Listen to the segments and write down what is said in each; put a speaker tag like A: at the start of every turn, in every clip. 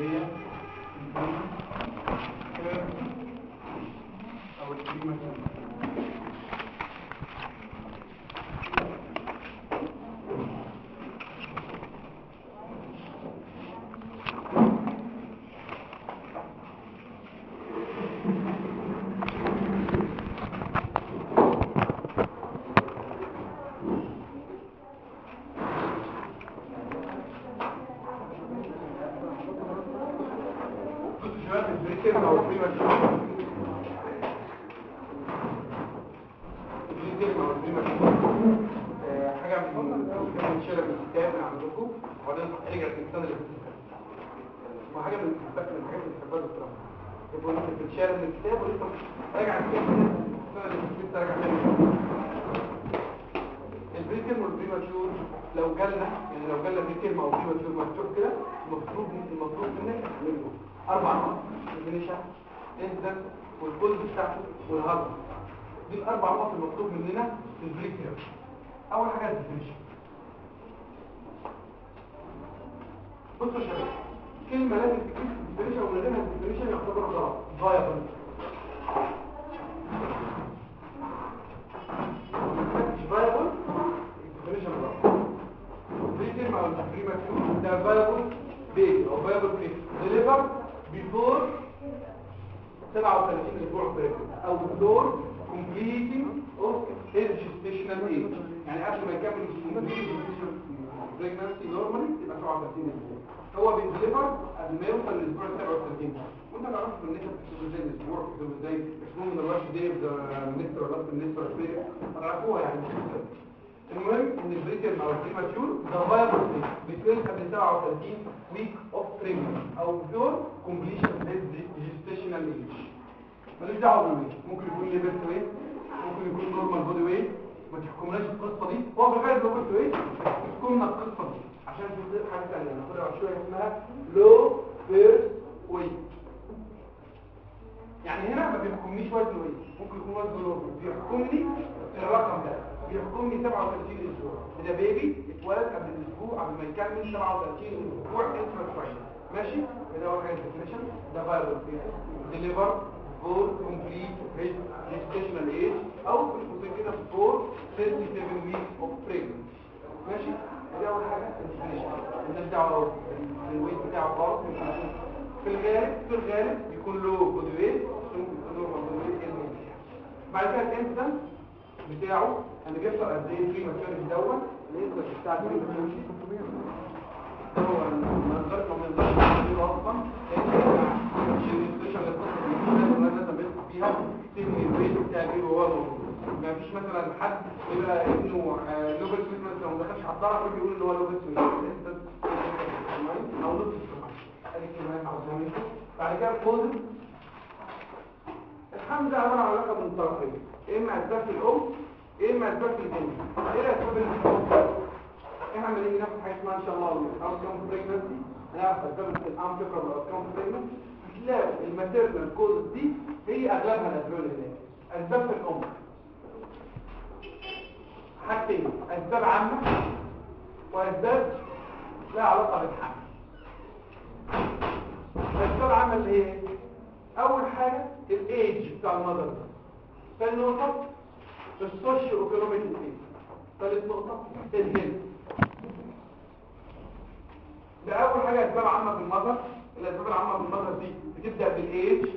A: هي أو الكلمة شباب البريكر أو البريماتور البريكر أو البريماتور آه، حاجة من من شلل الكتاب من عندكم وبعدين رجع الانسان اللي وحاجه من من الحاجات اللي بتحبها بصراحه يبقى انت بتشال من الكتاب ولسه راجع الانسان اللي لسه راجع تاني البريكر والبريماتور لو جالنا يعني لو جالنا في كلمه أو بريماتور مكتوب كده المفروض المفروض منك تعمله أربع نقط الفينيشن انزل والكل بتاعته والهرب دي الاربع نقط المطلوب مننا في البريكر اول حاجة الديفينيشن بصوا يا شباب كلمه لازم تكتب الديفينيشن ومن غيرها الديفينيشن يعتبر غلط فايبل مش فايبل ال definition غلط preterm مع ال premature ده viable baby أو viable baby deliver before 37 أسبوع preterm أو before completing of his gestational age يعني قبل ما يكمل pregnancy normally تبقى 37 أسبوع هو بي deliver قبل ما يوصل للأسبوع 37 وانت تعرف ان انت بتكتب إزاي الأسبوع بتكتب إزاي من الوقت دي مستر ولا مستر سبيريت هتعرفوها يعني. المهم إن البريكر مع البريماتيور ده فايبل بيكون قبل 37 ويك اوف بريجنسي أو بيور كومبليشن جيستيشنال ايج ماليش دعوة بالويت ممكن يكون ليفل ويت ممكن يكون نورمال بودي ويت ما تحكمناش القصة دي. هو في الغالب لو كنت ويت تحكمنا القصة دي. عشان في حاجة ثانية ناخدها شوية اسمها لو فيرست weight يعني هنا ما بيحكمنيش وزن ويت ممكن يكون وزن low. بيحكمني الرقم ده. بيحكمني 37 أسبوع ده baby اتولد قبل الأسبوع قبل ما يكمل 37 أسبوع intra ماشي؟ ده اول حاجة definition ده viable deliver before complete gestational age أو مش ممكن كده before 37 weeks of pregnancy ماشي؟ دي أول حاجة. مالناش دعوة بالويت بتاعه خالص. في الغالب في الغالب بيكون له بودي ويت ممكن يكون له بودي ويت بعد كده الإنسان بتاعه أنا بيحصل قد إيه في ماتيريال دوت الانسان بتاع البريماتوريتي هو فيش مثلا حد يبقى ابنه لوبل سويت مثلا ما دخلش على الضرع ويجي يقول إن هو لوبل سويت أو عاوزين بعد كده الكوز الحمد عباره عن علاقه من طرفين إما اسباب الأم إما اسباب البنت. إيه بتحصل إحنا عمالين ناخد حاجة اسمها إن شاء الله. الاوتكم بريجنسي نعرف اسباب الام تقرا الاوتكم بريجنسي هتلاقي الماتيرنال كوز دي هي أغلبها الاسباب اللي هناك اسباب الأم. حاجتين أسباب عامة وأسباب لها علاقة بالحمل الاسباب عامة اللي هي؟ أول حاجة ال age بتاع ال mother ثاني نقطة ال socioeconomic state ثالث نقطة ال health ده أول حاجة أسباب عامة في ال mother الأسباب العامة في ال mother دي بتبدأ بال age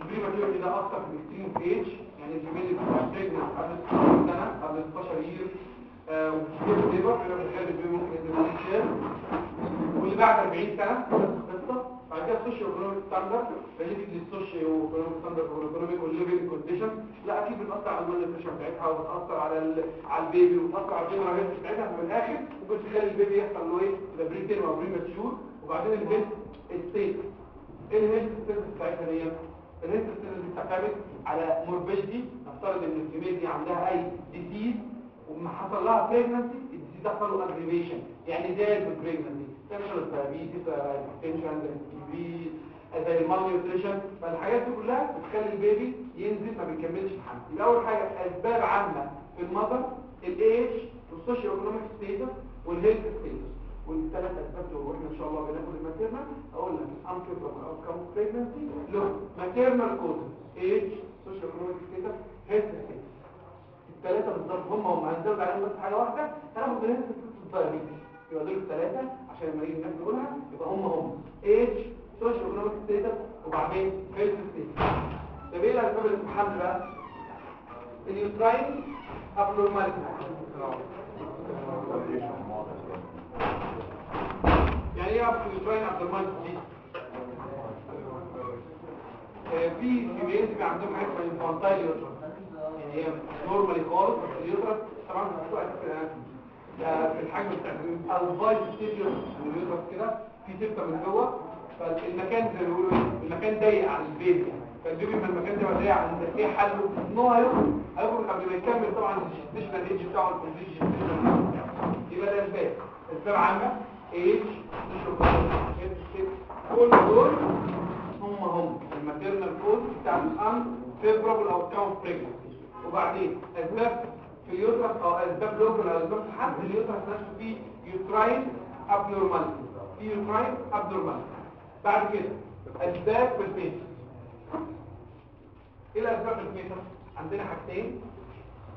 A: ال prematurity ده أكتر في ال extreme age يعني ال female اللي بتبقى pregnant قبل 16 سنه قبل 16 year وفي labor في الغالب ال baby ممكن يتبقى واللي بعد 40 سنة القصة بعد كده ال socioeconomic standard. related لل socioeconomic standard وال economic وال living condition. لا أكيد بتأثر على pressure بتاعتها وبتأثر على. على ال baby وبتأثر على الجنرال بتاعتها ففي الآخر. ممكن ال baby يحصل له إيه يبقى preterm أو premature وبعدين ال health state إيه ال health state بتاعتها دي state بتعتمد على morbidity نفترض إن ال female دي عندها أي disease وما حصل لها pregnancy ال disease ده حصل له aggravation يعني زاد ال pregnancy ال diabetes ال hypertension التي زي ال malnutrition فالحاجات دي كلها بتخلي ال baby ينزل ما بيكملش الحمل يبقى أول حاجة أسباب عامة في ال mother ال age وال socioeconomic status وال health status والثلاث اسباب وإحنا إن شاء الله بناخد ال maternal أقول لك unfavorable outcome of pregnancy. له maternal causes age socioeconomic status health status الثلاثه بالظبط هم هم هنزود عليهم بس حاجة واحدة هناخد من health status ال diabetes يبقى دول الثلاثه عشان لما يجي الناس نقولها يبقى هم هم. age socioeconomic status وبعدين health status طب إيه الاسباب بتتحمل بقى اليوتراين abnormality. يعني إيه اليوتراين abnormality دي؟ آه، في فيميلز بيبقى عندهم حاجة اسمها انفانتايل يوترس يعني هي نورمالي خالص اليوترس طبعا بتبقى آه، في الحجم بتاع أو فايت ستيريو اليوترس كده في سبته من جوه. فالمكان زي ما بيقولوا إيه المكان ضيق على ال baby فال baby لما المكان ده ضيق على ال baby إيه حله ان هو هيخرج هيخرج قبل ما يكمل. طبعا ال gestational age بتاعه ال complete يبقى ده اسباب اسباب عامه ايج كل دول هم هم. ال maternal cause بتاع ال unfavorable outcome of pregnancy وبعدين أسباب في ال uterus أو أسباب local أو أسباب حد ال uterus نفسه فيه uterine abnormality في uterine abnormality بعد كده أسباب في ال baby إيه الأسباب في ال baby عندنا حاجتين.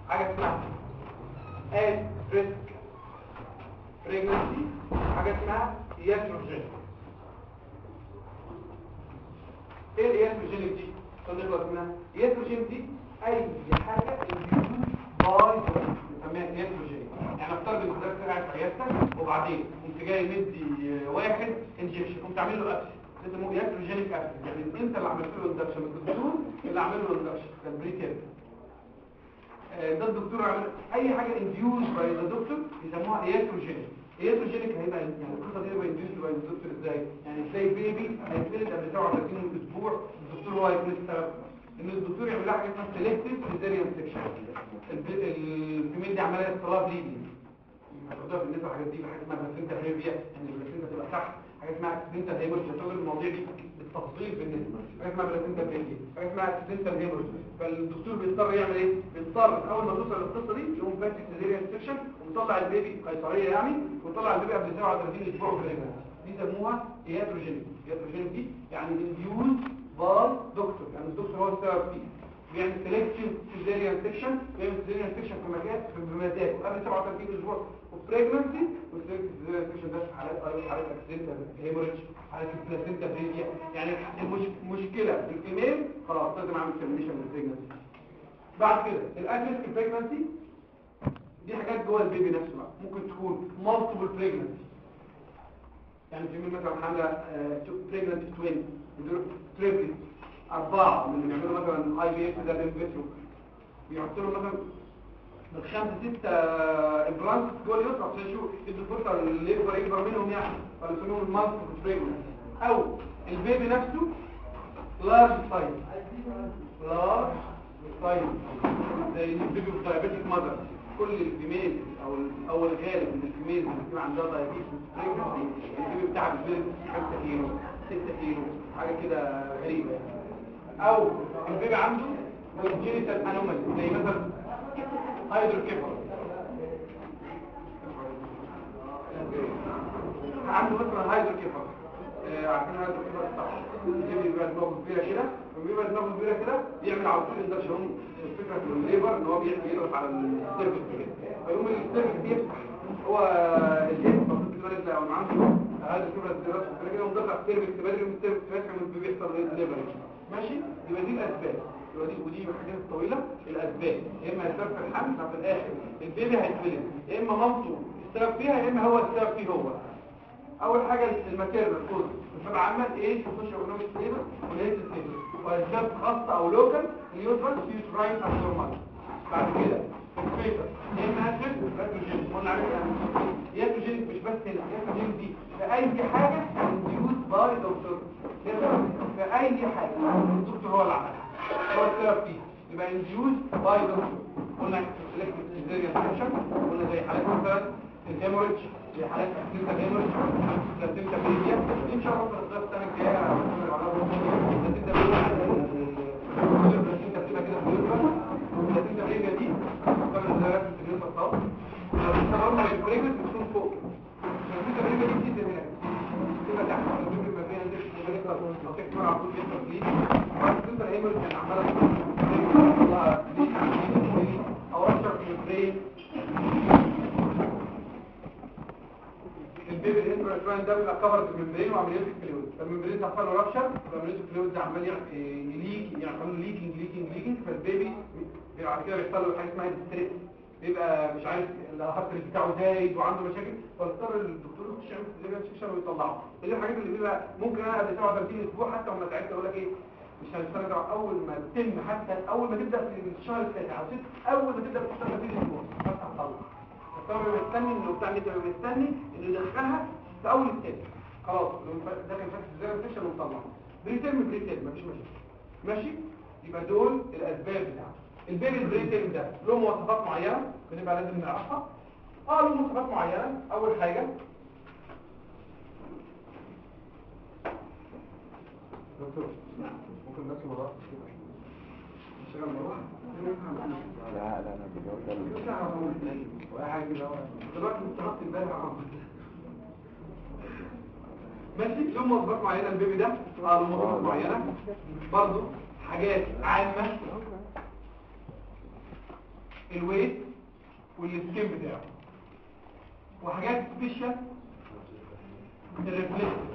A: حاجة اسمها at risk pregnancy حاجة اسمها iatrogenic إيه ال iatrogenic دي. نخلص منها ال iatrogenic دي؟ أي حاجة induced by. نسميها iatrogenic يعني افترض ان حضرتك قاعد في عيادتك وبعدين أنت جاي مدي واحد injection قمت عامل له ده اسمه iatrogenic abscess يعني أنت اللي عملت له injection الدكتور اللي عامل له injection كان preterm ده الدكتور عمل أي حاجة induced by the doctor يسموها iatrogenic iatrogenic هيبقى يعني القصة دي هيبقى induced by the doctor إزاي يعني إزاي baby هيتولد قبل 37 أسبوع الدكتور هو هيكون السبب. إن الدكتور يعمل لها حاجة اسمها selective cesarean section ال female دي عماله اضطراب lady. الموضوع بالنسبة للحاجات دي حاجة اسمها placenta previa ان ال placenta تبقى تحت حاجة اسمها accidental hemorrhage هتقول المواضيع دي. بالتفصيل بالنسبة. حاجة اسمها placenta previa حاجة اسمها accidental hemorrhage فالدكتور بيضطر يعمل إيه؟ بيضطر أول ما توصل للقصة دي يقوم فاتح cesarean section ويطلع ال baby قيصرية يعني ويطلع ال baby قبل 37 أسبوع في دي سموها iatrogenic iatrogenic دي يعني induced by doctor يعني الدكتور هو السبب فيه. بيعمل selection cesarean section بيعمل cesarean section في مكان في مزاجه قبل 37 أسبوع و pregnancy وال selection cesarean section ده حالات أيوه حالات accidental hemorrhage حالات placenta previa يعني المشكلة في ال female خلاص لازم أعمل termination لل pregnancy بعد كده ال at risk pregnancy دي حاجات جوه ال baby نفسه بقى. ممكن تكون multiple pregnancy يعني في مثلا حاملة pregnant twin triplet أربعة. من اللي بيعملوا مثلا IVF ده ب in vitro بيحطوا له مثلا خمسة ستة implant جوه ال uterus عشان يشوف يدوا فرصة اللي يكبر يكبر منهم يعني فبيسموهم ال multiple pregnant أو ال baby نفسه large size large size زي ال baby diabetic mother كل ال female أو أو الغالب من ال female اللي بتبقى عندها diabetes pregnancy ال baby بتاعها بيتولد 5 كيلو 6 كيلو حاجة كده غريبة يعني. أو ال baby عنده congenital anomaly زي مثلا hydrocephalus عنده مثلا hydrocephalus آه، عارفين هيدروكيفال صح البيبي بيبقى دماغه كبيرة كده. لما بيبقى دماغه كبيرة كده بيعمل على طول اندكشن الفكرة في الليبر إن هو بيضغط على السيرفس كده. فيقوم السيرفس بيفتح. هو الجسم المفروض كده لو عنده. هذا الكبرى الدراسه كده. كده مضغط على السيرفس بدري من السيرفس فاتح من بيحصل الليبر. ماشي؟ يبقى دي الأسباب. ودي حاجات طويلة الأسباب. يا إما السبب في الحمل أو في الآخر البيبي هيتولد إما مامته السبب فيها يا إما هو السبب فيه هو. أول حاجة ال maternal cause عامة إيه؟ ال socioeconomic status وال health status واسباب خاصه أو local ال uterus uterine abnormal بعد كده ال fetal يا إما others iatrogenic قلنا عليها iatrogenic مش بس هنا. iatrogenic دي. في اي حاجة induced by doctor. في أي حاجة الدكتور هو اللي عملها. فيه يبقى induced باي دكتور قلنا سيلكتيف سيزيريان سكشن قلنا زي حالات مثلا الهيموريج زي حالات اكسيتا هيموريج بلاتينتا بيليا دي ان شاء الله في الغرفه السنة الجايه بلاتينتا بيليا بلاتينتا بتبقى كده بيليا بلاتينتا بيليا دي كان rupture في ال baby ال intra ده بيبقى covered بال membrane وال amniotic fluid فال membrane تحصل له rupture وال amniotic fluid ده عمال ي leak يعمل leaking leaking leaking فال baby بعد كده بيحصل له حاجة اسمها stress بيبقى مش عارف ال heart بتاعه زايد وعنده مشاكل فاضطر الدكتور يخش يعمل section ويطلعه دي الحاجات اللي بيبقى ممكن أنا قبل 37 أسبوع حتى وما تعبت أقول لك إيه مش هنسترجع أول ما تتم حتى أول ما تبدأ في الشهر التاسع أو أول ما تبدأ في 36 أسبوع حتى هتطلع بيبقى مستني إنه بتاع بيبقى مستني إنه يدخلها في أول التاني خلاص ده كان فاكس زي السيشن ومطلع بريتيرم بريتيرم مفيش مشاكل. ماشي؟ يبقى دول الأسباب بتاعته. البيبي البريتيرم ده له مواصفات معينة؟ بنبقى لازم نعرفها. آه له مواصفات معينة. أول حاجة. دكتور. بس شغال مروحه
B: لا لا
A: أنا عم ماشي له مواصفات معينه ال baby ده آه له مواصفات معينه برضه حاجات عامه ال weight وال skin بتاعه وحاجات special ال reflexes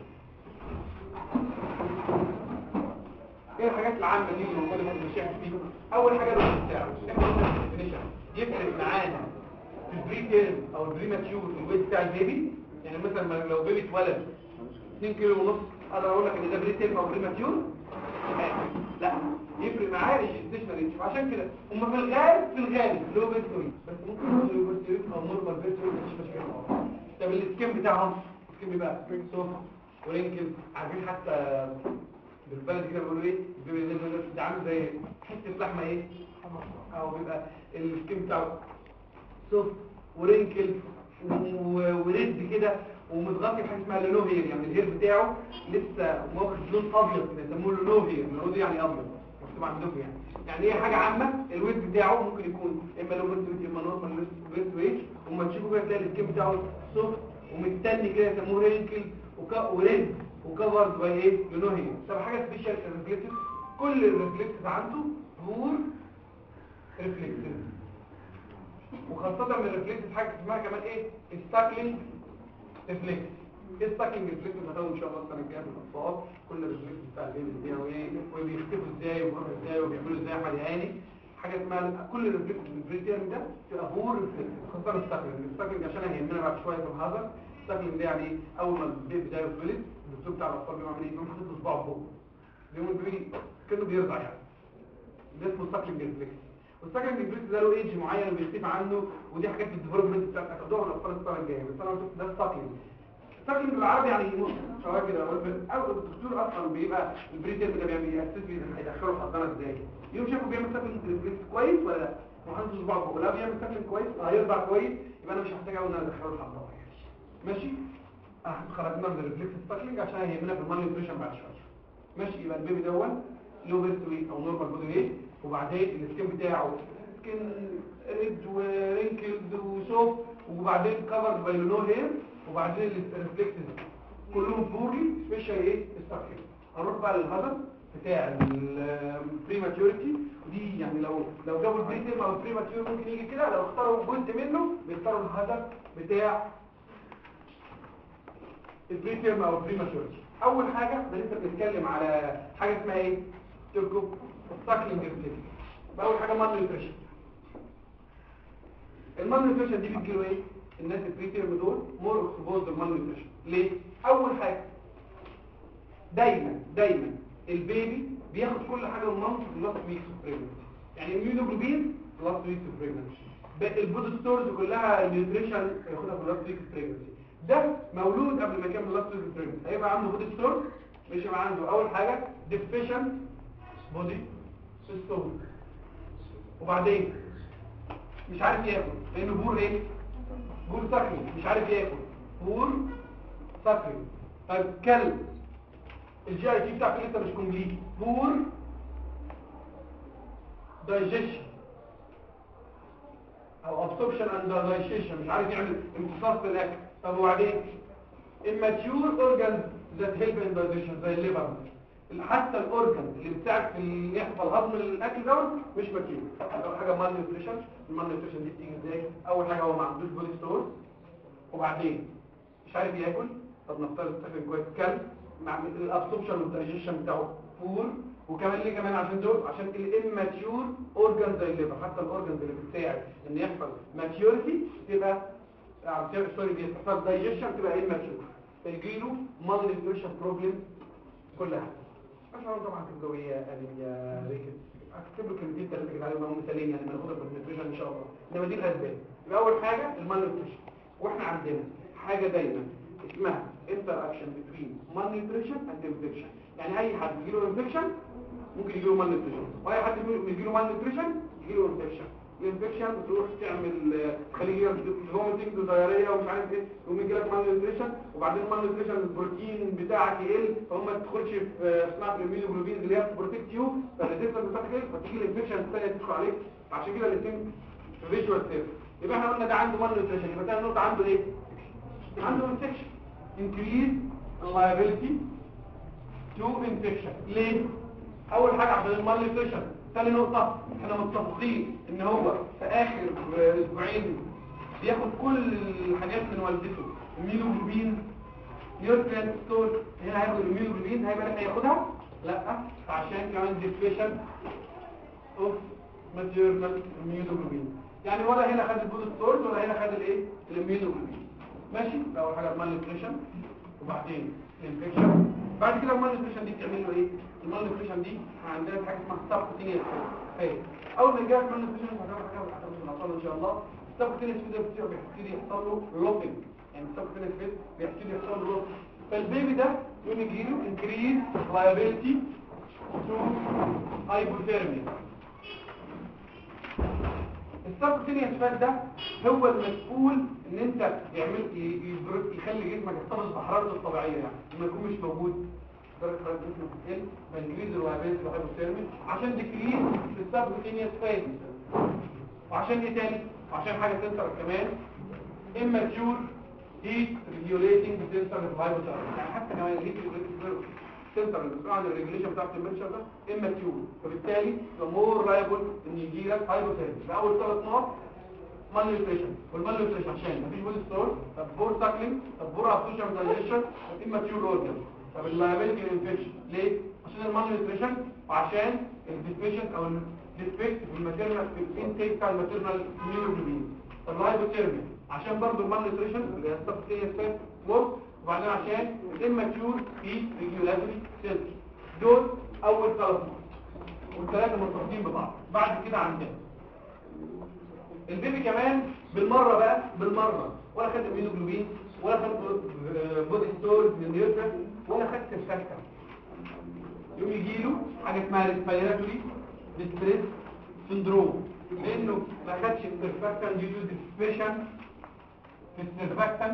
A: إيه الحاجات العامة دي اللي موجودة في المشاكل دي أول حاجة ال weight بتاعه. إحنا قلنا في ال definition. يفرق معانا في ال preterm أو ال premature ال weight بتاع ال baby؟ يعني مثلا لو baby اتولد 2 كيلو ونص أقدر أقول لك إن ده preterm أو premature؟ لا. يفرق معاه ال gestational age عشان كده هم في الغالب في الغالب low birth weight بس ممكن يكون low birth weight أو normal birth weight مش مشكلة. طب ال skin بتاعهم؟ ال skin بيبقى soft و wrinkled عارفين حتى بالبلد كده بيقولوا إيه؟ ده عامل زي حتة لحمة إيه؟ أو بيبقى ال skin بتاعه soft و wrinkled و- و red كده ومتغطي بحاجة اسمها lanugo hair. يعني ال hair بتاعه لسه واخد لون أبيض كده يسموه lanugo hair. lanugo دي يعني أبيض مكتوب عندكم يعني. يعني إيه حاجة عامة؟ ال weight بتاعه ممكن يكون إما low weight إما normal weight weight وما تشوفوا كده تلاقي ال skin بتاعه soft ومستني كده يسموه wrinkled و red. و covered by إيه؟ lanugo hair طب حاجة special reflexes كل ال reflexes عنده poor reflexes وخاصة من ال reflexes حاجة اسمها كمان إيه؟ ال suckling reflex إيه ال suckling reflex هتاخده إن شاء الله السنة الجاية في الاطفال كل ال reflexes بتاع ال baby إزاي وايه وبيختفوا إزاي وبيروحوا إزاي وبيعملوا إزاي احمد هاني حاجة اسمها كل ال reflexes ال preterm ده تبقى poor reflexes خاصة ال suckling ال suckling عشان هيهمنا بعد شوية في ال hazards ال suckling ده يعني إيه؟ أول ما ال baby ده يتولد الدكتور بتاع الأطفال بيعمل إيه بيقوم حاطط صباعه فوق بيقوم ال baby كأنه بيرضع يعني. ده اسمه suckling reflex وال suckling reflex ده له ايدج معين وبيختفي عنه ودي حاجات في ال development بتاعت هتاخدوها من الأطفال السنة الجايه بس أنا شفت ده suckling suckling بالعربي يعني يموت سواء كده. أو الدكتور أصلا بيبقى ال preterm ده بيعمل أساس هيدخله الحضانه إزاي. يوم شافه بيعمل suckling reflex كويس ولا لأ؟ محدش صباعه فوق لا بيعمل suckling كويس. هيرضع كويس. يبقى أنا مش محتاج أقول إن أنا أدخله الحضانه ماشي؟ أه خرجنا من ال reflex suckling عشان هيهمنا في ال malnutrition بعد شوية. ماشي يبقى ال baby دون low birth weight أو normal body weight وبعدين ال skin بتاعه skin red و wrinkled و soft وبعدين covered by lanugo hair وبعدين ال reflexes. كلهم poor especially إيه؟ ستراكشر هنروح بقى للهدف بتاع ال prematurity ودي يعني لو لو جابوا ال preterm أو ال premature ممكن يجي كده لو اختاروا جزء منه بيختاروا الهدف بتاع ال preterm أو ال prematurity أول حاجة ده لسه بنتكلم على حاجة اسمها إيه؟ تركو ال suckling reflex أول حاجة malnutrition ال malnutrition دي بتجيله إيه؟ الناس ال preterm دول more exposed لل malnutrition ليه؟ أول حاجة دايما دايما ال baby بياخد كل حاجة من مامته في ال last weeks of pregnancy يعني ال immunoglobulin في ال last weeks of pregnancy ال body stores كلها ال nutrition هياخدها في ال last weeks of pregnancy ده مولود قبل ما يكمل last pregnancy هيبقى عنده poor stores مش يبقى عنده. أول حاجة deficient body system وبعدين مش عارف ياكل. لأنه poor إيه؟ poor suckling مش عارف ياكل. poor suckling طيب كل ال GIT بتاعته لسه مش complete poor digestion أو absorption and digestion مش عارف يعمل امتصاص في الأكل. طب وبعدين؟ immature organs that help in digestion زي ال liver حتى ال organ اللي بتساعد في يحصل هضم الاكل دوت مش mature أول حاجة malnutrition ال malnutrition دي بتيجي إزاي؟ أول حاجة هو ما عندوش body store وبعدين؟ مش عارف ياكل. طب نفترض sucking كويس طب ال absorption وال digestion بتاعه poor وكمان ليه كمان عشان دول؟ عشان ال immature organ زي ال liver حتى ال organs اللي بتساعد إن يحصل maturity تبقى sorry بيحصل digestion تبقى immature فيجي له malnutrition problem كلها. اشعر طبعا تبقوية أنيميا كده أكتب له كلمتين ثلاثة كده عليهم مثالين يعني بناخدها في ال nutrition إن شاء الله. إنما دي الاسباب أول حاجة ال malnutrition وإحنا عندنا حاجة دايما اسمها interaction بين malnutrition and infection يعني أي حد يجي له infection ممكن يجي له malnutrition وأي حد يجي له malnutrition يجي له infection. ال infection بتروح تعمل تخليه vomiting و diarrhea ومش عارف إيه يقوم يجي لك malnutrition وبعدين مال نيوتريشن البروتين بتاعك يقل فهم ما تدخلش في اسمها ال immunoglobulin اللي هي protect you فال resistance بتاعتك يقل فتيجي ال infection الثانية تدخل عليك. عشان كده الاثنين vicious circle يبقى إحنا قلنا ده عنده malnutrition يبقى ثاني نقطة عنده إيه؟ عنده infection increase liability to infection. ليه؟ أول حاجة عشان ال malnutrition ثاني نقطة إحنا متفقين إن هو في آخر أسبوعين بياخد كل الحاجات من والدته. ال immunoglobulin nutrient store هنا هياخد ال immunoglobulin هيبقى لك هياخدها لأ عشان كمان deficient of maternal immunoglobulin يعني ولا هنا خد ال body stores ولا هنا خد الإيه؟ ال immunoglobulin ماشي؟ ده أول حاجة ال malnutrition وبعدين ال infection بعد كده ال malnutrition دي بتعمل له إيه؟ ال malnutrition دي عندنا حاجة اسمها subcutaneous fat أول ما يجي ال malnutrition هنعمل حاجة الاطفال إن شاء الله ال subcutaneous fat ده بيبتدي يحصل له losing يعني ال subcutaneous fat بيبتدي يحصل له losing فال baby ده يجي له increase liability to hypothermia ال subcutaneous fat ده هو المسؤول إن أنت يعمل يخلي جسمك يحتفظ بحرارته الطبيعية يعني لما يكون مش موجود. درجه حراره جسمك تقل ف increase liability to hypothermia عشان decrease ال subcutaneous fat وعشان إيه تاني وعشان حاجة center كمان immature heat regulating center ال hypothermia يعني حتى كمان ال heat regulating center المسؤول عن ال regulation بتاع ال temperature ده immature فبالتالي more liable ان يجي لك hypothermia باول ثلاث نقط. malnutrition وال malnutrition عشان مفيش body store طب poor suckling طب poor absorption digestion طب immature organ طب ال liability infection ليه؟ عشان ال malnutrition وعشان الديفيشن أو الديفكت في الماتيرنال في الإنتيك بتاع الماتيرنال ميلوجلوبين طب ال hypothermia عشان برضه ال malnutrition اللي هي ال subcutaneous fat work وبعدين عشان ال immature heat regulatory cells دول أول ثلاث نقط والثلاثه مرتبطين ببعض. بعد كده عندنا ال baby كمان بالمرة بقى بالمرة. ولا خد immunoglobulin ولا خد body stores من nutrient ولا خد surfactant يوم يجي له حاجة اسمها respiratory distress syndrome لأنه ما خدش ال surfactant due to deficient في ال surfactant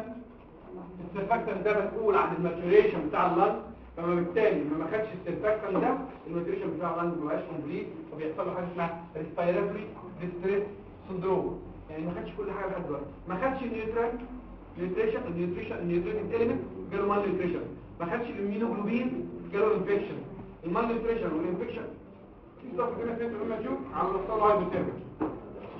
A: ال surfactant ده مسؤول عن ال maturation بتاع ال lung. فما بالتالي ما خدش ال surfactant ده ال maturation بتاع ال lung ما بقاش complete فبيحصل له حاجة اسمها respiratory distress syndrome يعني ما خدش كل حاجة لحد دلوقتي. ما خدش ال nutrient nutrition ال nutrition ال nutrition element جاله malnutrition ما خدش ال immunoglobulin جاله infection ال malnutrition وال infection. يصف كده في ال mature على الاطفال hypothermia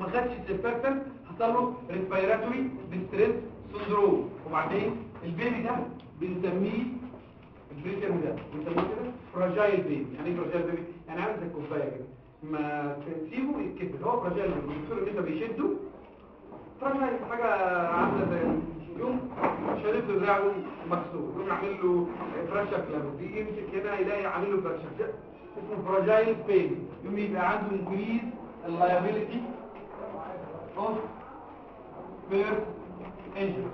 A: ما خدش ال surfactant حصل له respiratory distress سندروم وبعدين البيبي ده بنسميه البيبي ده. بنسميه كده فراجايل بيبي يعني إيه فراجايل بيبي يعني عامل زي الكوباية كده. ما تسيبه يتكبل هو فراجايل بيبي الدكتور أنت بيشده فراجايل حاجة عاملة زي يوم شريط دراعه مكسور يوم يعمل له فرشة كلاب دي يمسك هنا يلاقي عامل له فرشة. اسمه فراجايل بيبي يوم يبقى عنده انكريز اللايبيليتي اوف بيرث انجل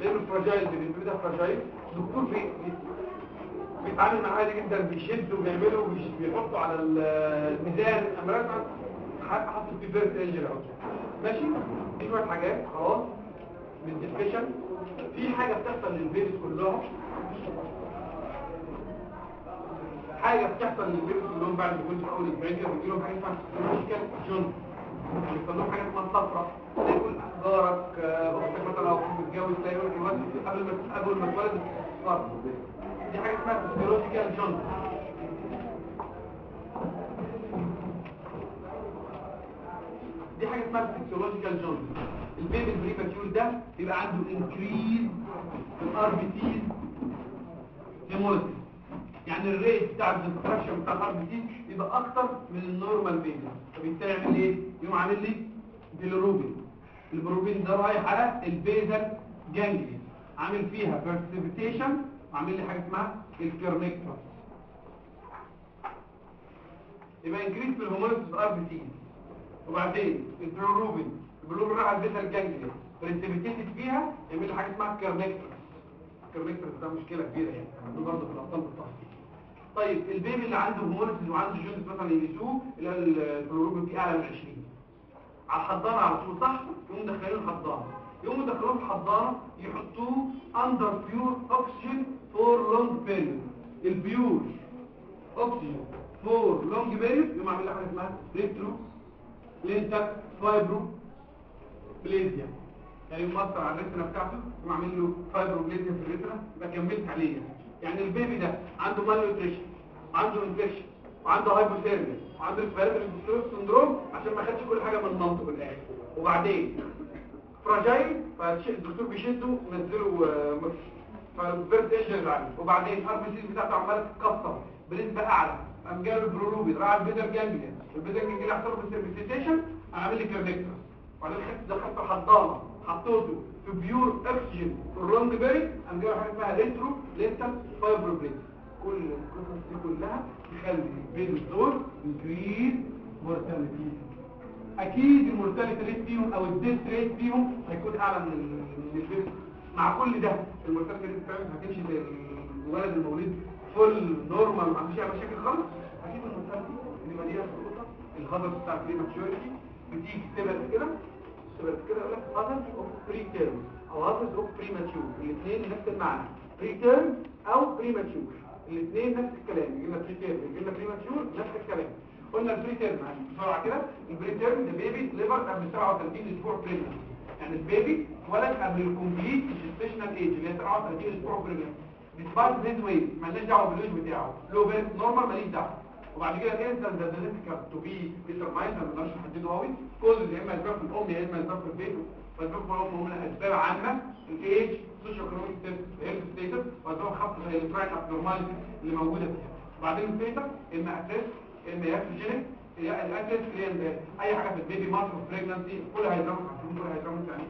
A: لأنه فراجايل بالنسبة ده فراجايل دكتور بي بيتعامل معاه عادي جدا بيشد وبيعمله وبيحطه على الميزان امراض حاطط في بيرث انجل ماشي؟ في شوية حاجات خلاص. من الديسكشن في حاجة بتحصل للبيبيز كلهم. حاجة بتحصل لل babies كلهم بعد ما كنت اول كده بيجي لهم حاجة اسمها physiological jaundice يعني يحصل لهم حاجة اسمها صفرة تلاقي يقول جارك آه، أختك مثلا أو أخوك متجوز تلاقي يقول قبل ما قبل ما اتولد صفر دي حاجة اسمها physiological jaundice دي حاجة اسمها physiological jaundice ال baby ال premature ده بيبقى عنده increase في ال RB hemolysis يعني ال rate بتاع ال destruction بتاع ال RBCs يبقى أكتر من ال normal baby فبالتالي يعمل إيه؟ يقوم عامل لي bilirubin ال bilirubin ده رايح على ال basal ganglia عامل فيها precipitation وعامل لي حاجة اسمها ال kernicterus يبقى increase في ال hemolysis في ال RBCs وبعدين البروبين البروبين راح على ال basal ganglia precipitated فيها يعمل حاجة اسمها kernicterus ال kernicterus ده مشكلة كبيرة يعني. برضه في الاطفال بالتفصيل طيب ال baby اللي عنده hemolysis وعنده jaundice مثلا يقيسوه البروبين فيه أعلى من 20 على الحضانة على طول صح؟ يقوموا مدخلينه الحضانة. يقوموا مدخلوه في الحضانة يحطوه under pure oxygen for long period ال pure. oxygen for long period يقوم عامل حاجة اسمها retro lental fibroplasia يعني يمثل على ال retina بتاعته يقوم عامل له fibroplasia في ال retina يبقى كملت عليه. يعني ال baby ده عنده malnutrition وعنده infection وعنده hypothermia وعنده respiratory syndrome عشان ما خدش كل حاجة من مامته في وبعدين fragile فالدكتور بيشده ينزله فالبيرت عليه. وبعدين RBC بتاعته عمالة تتكسر بنسبة أعلى. قام جاله البروروبي راح ال basal ganglia ال basal ganglia حصل له precipitation عامل لي kernicterus وبعدين خدت دخلت حضانة حطيته في pure oxygen for long period. قام جاله حاجة اسمها retrolental fibroplasia كل القصص دي كلها تخلي بين الدور increase mortality أكيد ال mortality rate فيهم أو ال death rate فيهم هيكون أعلى من ال- من ال baby مع كل ده ال mortality rate بتاعتهم هتمشي زي الولد المولود full normal ما عندوش أي مشاكل خالص. مليانه خطوطه الهدر بتاع ال prematurity بتيجي تبقى كده تبقى كده يقول لك hazard of preterm أو hazard of premature الاثنين نفس المعنى. preterm أو premature الاثنين نفس الكلام. يجي لنا preterm يجي لنا premature نفس الكلام. قلنا ال preterm يعني بسرعة كده. ال preterm ده baby delivered قبل 37 أسبوع pregnant يعني ال baby اتولد قبل ال complete gestational age اللي هي 37 أسبوع pregnant despite his weight مالناش دعوة بال weight بتاعه. لو birth normal ماليش دعوة. وبعد كده الانسان ده difficult to be determined ما نقدرش نحدده قوي. كل يا إما اسباب في الأم يا إما اسباب في ال baby. فاسباب في الام من أسباب عامة. ال age socioeconomic health status واسباب زي ال fright abnormality اللي موجودة فيها. وبعدين الفيتا إما أساس إما iatrogenic الاساس اللي أي حاجة في البيبي مارك بريجنانسي كل عارفين كل هيدرامس يعني؟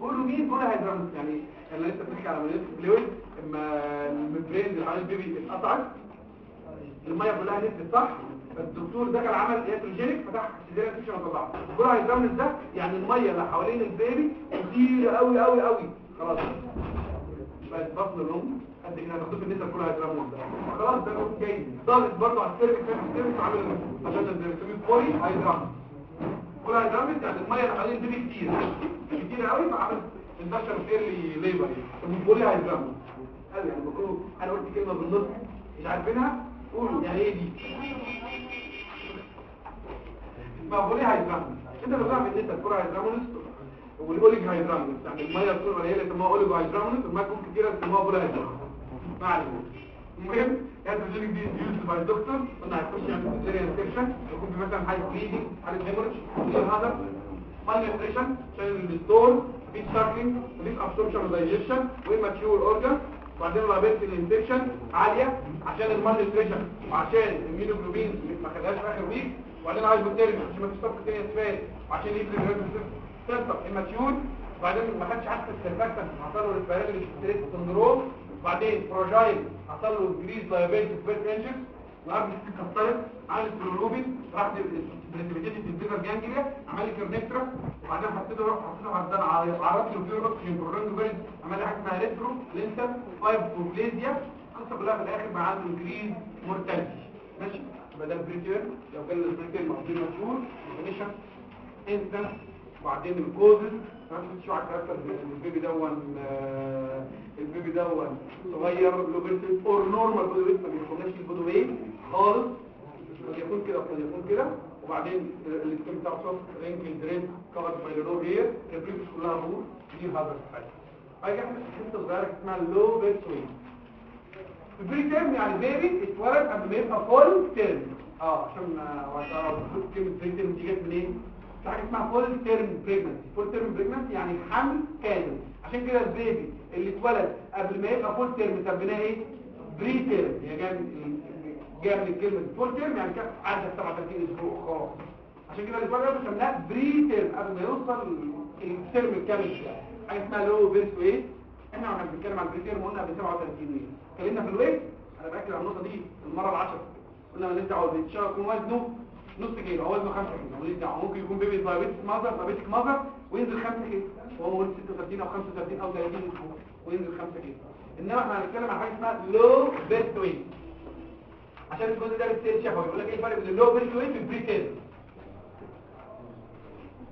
A: قولوا مين؟ كل هيدرامس يعني أنا لسه بنحكي على عمليه فلويد أما الممبرين اللي حوالين البيبي اتقطعت. المية كلها نزلت صح؟ فالدكتور دخل عمل ياتروجينيك فتح سيزيريان سيكشن وطلعها كل هيدرامس ده يعني المية اللي حوالين البيبي كتير قوي قوي قوي خلاص. بقت بطن الأم. قد كده هتاخدوه في النساء كلها هيدرامس ده خلاص ده جاي. ضاغط برضه على السيرفكس عامل عشان البيبي بوري هيدرامس كل هيدرامس يعني المية اللي حوالين البيبي كتير. كتير قوي فعمل اندكشن فيرلي ليبر بتقول لي هيدرامس قال يعني بقولوا أنا قلت كلمة بالنص مش عارفينها؟ قولوا يعني إيه دي ما بقول لي هيدرامس انت لو تعرف إن انت الكرة هيدرامس وال oligohydramnios يعني المية تكون قليله يسموها oligohydramnios الميه تكون كتيرة يسموها polyhydramnios ما علينا. المهم ال iatrogenic دي used by doctor. قلنا هيخش يعمل cesarean section يكون في مثلا حاجة bleeding حاله hemorrhage هذا malnutrition عشان ال store في suckling و less absorption و digestion و immature organ وبعدين liability ال infection عاليه عشان ال malnutrition وعشان ال immunoglobulin ما خدهاش في اخر week وبعدين هايبوثيرميا عشان ما طاقه ثانية اسفاد وعشان يفرق الريد سيستم اماتيور وبعدين ما خدش حتى السيرفاكتنت حصل له ريسبيراتوري ستريس سندروم وبعدين فراجايل حصل له انكريز لايبيلتي سبيرت وقبل اتكسرت عملت بلوروبين راح بريسبيتيتي في البيزر جانجليا عمل لي كيرنكترا وبعدين حطيته حطيته على الدم عرفت له بيور اوكسجين برولاند بيرد عمل لي حاجة اسمها ريترو لينتر فايبروبليزيا القصة كلها في الآخر بقى عنده انكريز مورتاليتي ماشي؟ يبقى ده البريتير لو كان البريتير مقدور مشهور ديفينيشن انستنس وبعدين الكوزز نفس شو على الكاركتر البيبي دون آه، البيبي دون صغير لو بنت اور نورمال بودي ويت ما بيدخلناش البودي ويت خالص يكون كده وقد يكون كده. وبعدين السكين بتاعه سوفت رينكل دريد كفر باي لو هير البريفس كلها رول دي هذا الحاجة. حاجة حتة صغيرة اسمها لو بيت وين ال preterm يعني baby اتولد قبل ما يبقى full term آه عشان وقتها كلمة preterm دي جت منين؟ في حاجة اسمها full term pregnancy full term pregnancy يعني حمل كامل. عشان كده ال baby اللي اتولد قبل ما يبقى full term سميناه إيه؟ preterm جاية من جاية من الكلمة full term يعني كان عدى 37 أسبوع خلاص عشان كده اللي اتولد سميناه preterm قبل ما يوصل ال term الكامل بتاعه حاجة اسمها low birth weight إحنا وإحنا بنتكلم عن ال preterm قلنا قبل 37 ويت اتكلمنا في ال weight أنا بأكد على النقطة دي المرة العشرة قلنا ماليش دعوة بالشهر يكون وزنه نص كيلو أو وزنه 5 كيلو ماليش دعوة. ممكن يكون baby diabetes mother diabetic mother وينزل 5 كيلو. وهو ولد 36 أو 35 أو 30 أسبوع وينزل 5 كيلو. إنما إحنا هنتكلم عن حاجة اسمها low birth weight عشان الجزء ده بالتالي شافه يقول لك إيه الفرق بين ال low birth weight وال preterm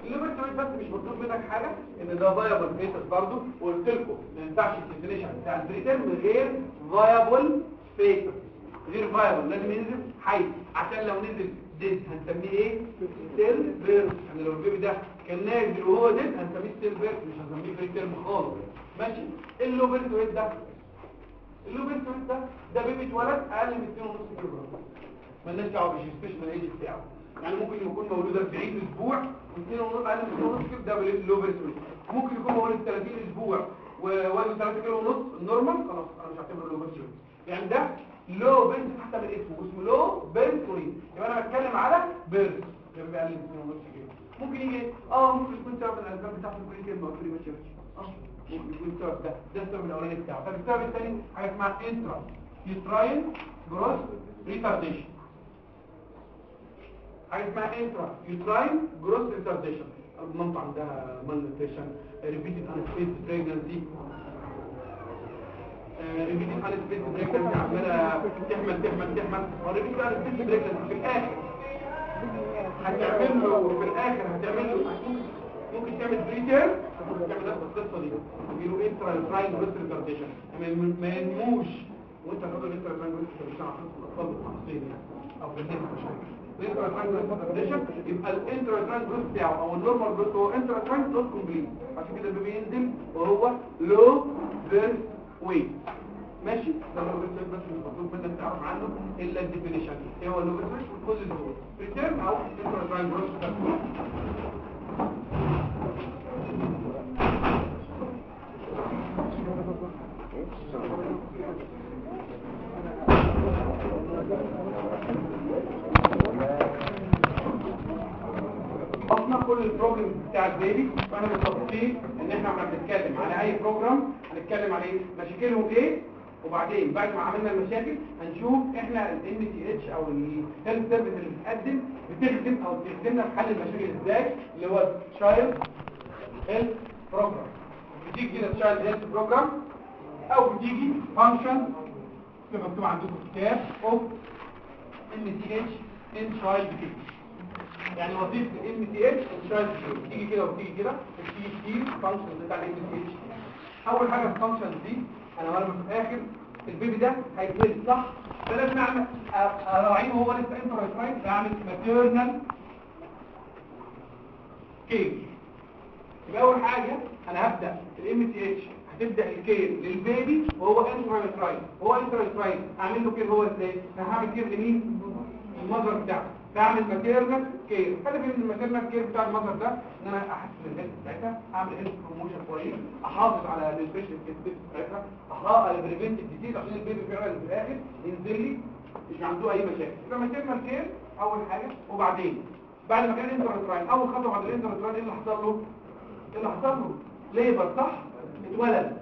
A: ال low birth weight بس مش مطلوب منك حاجة إن ده viable fetus برضه وقلت لكم ما ينفعش ال definition بتاع ال preterm من غير viable fetus غير viable لازم ينزل حي عشان لو نزل dead هنسميه إيه؟ stillbirth يعني لو ال baby ده كان نازل وهو dead هنسميه stillbirth مش هنسميه preterm خالص. ماشي؟ ال low birth weight ده ال low birth weight ده ده baby اتولد أقل من 2.5 كيلو. جرام مالناش دعوة بال gestational age بتاعه. يعني ممكن يكون مولود 40 أسبوع و2 ونص أقل من 2.5 كيلو ده ال low birth weight ممكن يكون مولود 30 أسبوع ووزنه 3 كيلو ونص ال normal خلاص أنا مش هعتبره low birth weight يعني ده low birth weight حتى من اسمه اسمه low birth weight يبقى أنا بتكلم على birth weight يبقى أقل من 2.5 كيلو. ممكن يجي آه ممكن يكون سبب من الأسباب بتاعت ال preterm ما قلت لي ماشي آه. ممكن يكون السبب ده ده السبب الاولاني بتاعه طب السبب الثاني حاجة اسمها intra uterine growth retardation حاجة اسمها intrauterine growth retardation المنطقة عندها malnutrition repeated unspaced pregnancy repeated unspaced pregnancy عماله تحمل تحمل تحمل و repeated unspaced pregnancy في الآخر هتعمل له في الآخر هتعمل له ممكن تعمل preterm ممكن تعمل نفس القصة وانت تاخد الانترا تراين جروس ريتارديشن عشان الاطفال المحصلين يعني أو بتاعه أو النورمال جروس هو انترا تراين دوت كومبليت عشان كده البيبي ينزل وهو لو بيرث ويت ماشي ده لو بس بس مش منك تعرف عنه الا الديفينيشن إيه هو اللو بيرث كل دول أو أصلا كل ال program بتاع ال baby وإحنا متفقين إن إحنا لما بنتكلم على أي program هنتكلم على إيه؟ مشاكلهم إيه؟ وبعدين بعد ما عملنا المشاكل هنشوف إحنا MCH أو ال health service اللي بتقدم بتخدم أو بتخدمنا في حل المشاكل إزاي؟ اللي هو child health program بتيجي كده child health program أو بتيجي function مكتوب عندكم في الكتاب of MCH in child care يعني وظيفة ال MCH child care بتيجي كده وبتيجي كده بتيجي كتير function بتاع ال MCH أول حاجة ال function دي أنا وأنا في الآخر ال baby ده هيتولد صح؟ فلازم أعمل أراعيه وهو لسه intrauterine أعمل maternal care يبقى أول حاجة أنا هبدأ ال MCH هتبدا ال care لل baby وهو intrauterine هو intrauterine أعمل له care هو إزاي؟ أنا هعمل care لمين؟ ال mother بتاعته بعمل maternal care. هدفي من ال maternal care بتاع ال mother ده. إن أنا احسن ال health بتاعتها أعمل health promotion كويس. أحافظ على ال nutrition case بتاعتها. احافظ على prevent disease عشان ال baby فعلا في الآخر ينزل لي. مش عنده أي مشاكل. يبقى maternal care أول حاجة. وبعدين بعد ما كان intrauterine أول خطوة بعد ال intrauterine إيه اللي حصل له؟ إيه اللي حصل له؟ labor صح؟ اتولد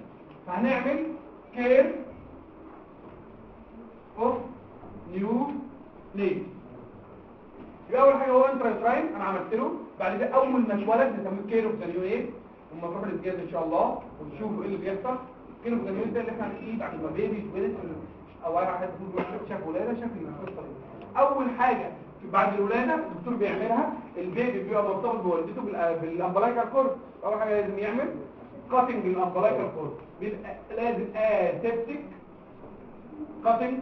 A: فهنعمل care of neonate يبقى أول حاجة هو intrauterine أنا عملت له. بعد كده أول ما اتولد نسميه care of neonate هم تروحوا إن شاء الله. وتشوفوا إيه اللي بيحصل. care of neonate ده اللي إحنا هنقيه بعد ما baby اتولد أو اي واحد يقول شاف ولاده شاف أول حاجة بعد الولادة الدكتور بيعملها. ال baby بيبقى مرتبط بوالدته بال umbilical cord أول حاجة لازم يعمل cutting ال umbilical cord لازم aseptic cutting